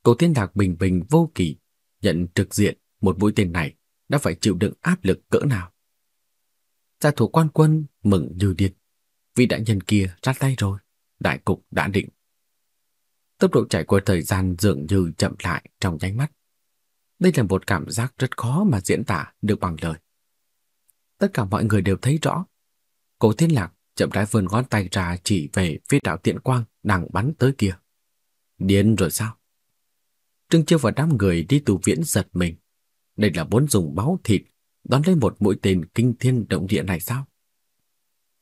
cổ tiên đạc bình bình vô kỳ nhận trực diện một mũi tên này đã phải chịu đựng áp lực cỡ nào. Gia thủ quan quân mừng như điên. Vị đại nhân kia ra tay rồi, đại cục đã định. Tốc độ chạy của thời gian dường như chậm lại trong nháy mắt. Đây là một cảm giác rất khó mà diễn tả được bằng lời. Tất cả mọi người đều thấy rõ. Cổ thiên lạc chậm rãi vươn ngón tay ra chỉ về phía đạo tiện quang đang bắn tới kia. Điên rồi sao? Trương Chiêu và đám người đi tù viễn giật mình. Đây là bốn dùng máu thịt đón lấy một mũi tên kinh thiên động địa này sao?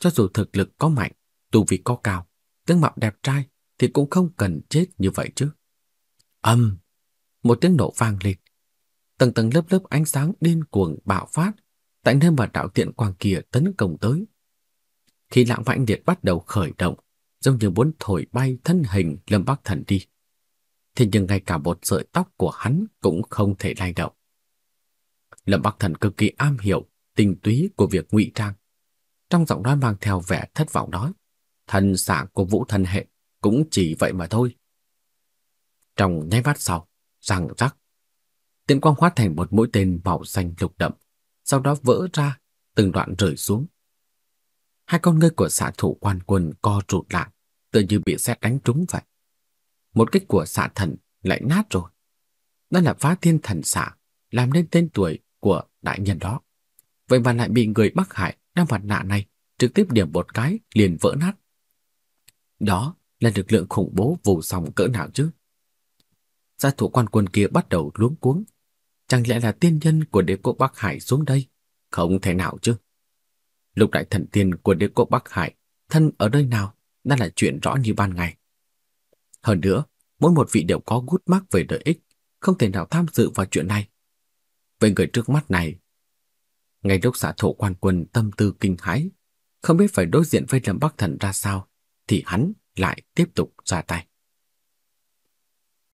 Cho dù thực lực có mạnh, tu vi có cao, tướng mạo đẹp trai thì cũng không cần chết như vậy chứ. Âm! Một tiếng nổ vang lên. Tầng tầng lớp lớp ánh sáng điên cuồng bạo phát tại nơi mà đạo tiện quang kia tấn công tới. Khi lạng vãnh liệt bắt đầu khởi động, giống như muốn thổi bay thân hình Lâm Bắc Thần đi. Thế nhưng ngay cả một sợi tóc của hắn cũng không thể lay động. Lâm Bắc Thần cực kỳ am hiểu tình túy của việc ngụy trang. Trong giọng nói mang theo vẻ thất vọng nói, thần xạ của vũ thần hệ cũng chỉ vậy mà thôi. Trong nháy mắt sau, răng rắc, tiện quang hóa thành một mũi tên màu xanh lục đậm, sau đó vỡ ra, từng đoạn rơi xuống. Hai con ngươi của xạ thủ quan quân co rụt lại, tựa như bị xét đánh trúng vậy. Một kích của xạ thần lại nát rồi. Đó là phá thiên thần xạ, làm nên tên tuổi của đại nhân đó. Vậy mà lại bị người Bắc Hải Đeo mặt nạ này trực tiếp điểm một cái liền vỡ nát. Đó là lực lượng khủng bố vô song cỡ nào chứ? Gia thủ quan quân kia bắt đầu luống cuống. Chẳng lẽ là tiên nhân của đế quốc Bắc Hải xuống đây? Không thể nào chứ. Lục đại thần tiên của đế quốc Bắc Hải thân ở nơi nào đã là chuyện rõ như ban ngày. Hơn nữa, mỗi một vị đều có gút mắc về lợi ích, không thể nào tham dự vào chuyện này. Về người trước mắt này, ngay lúc xã thổ quan quân tâm tư kinh hãi, không biết phải đối diện với Lâm Bắc Thần ra sao, thì hắn lại tiếp tục ra tay.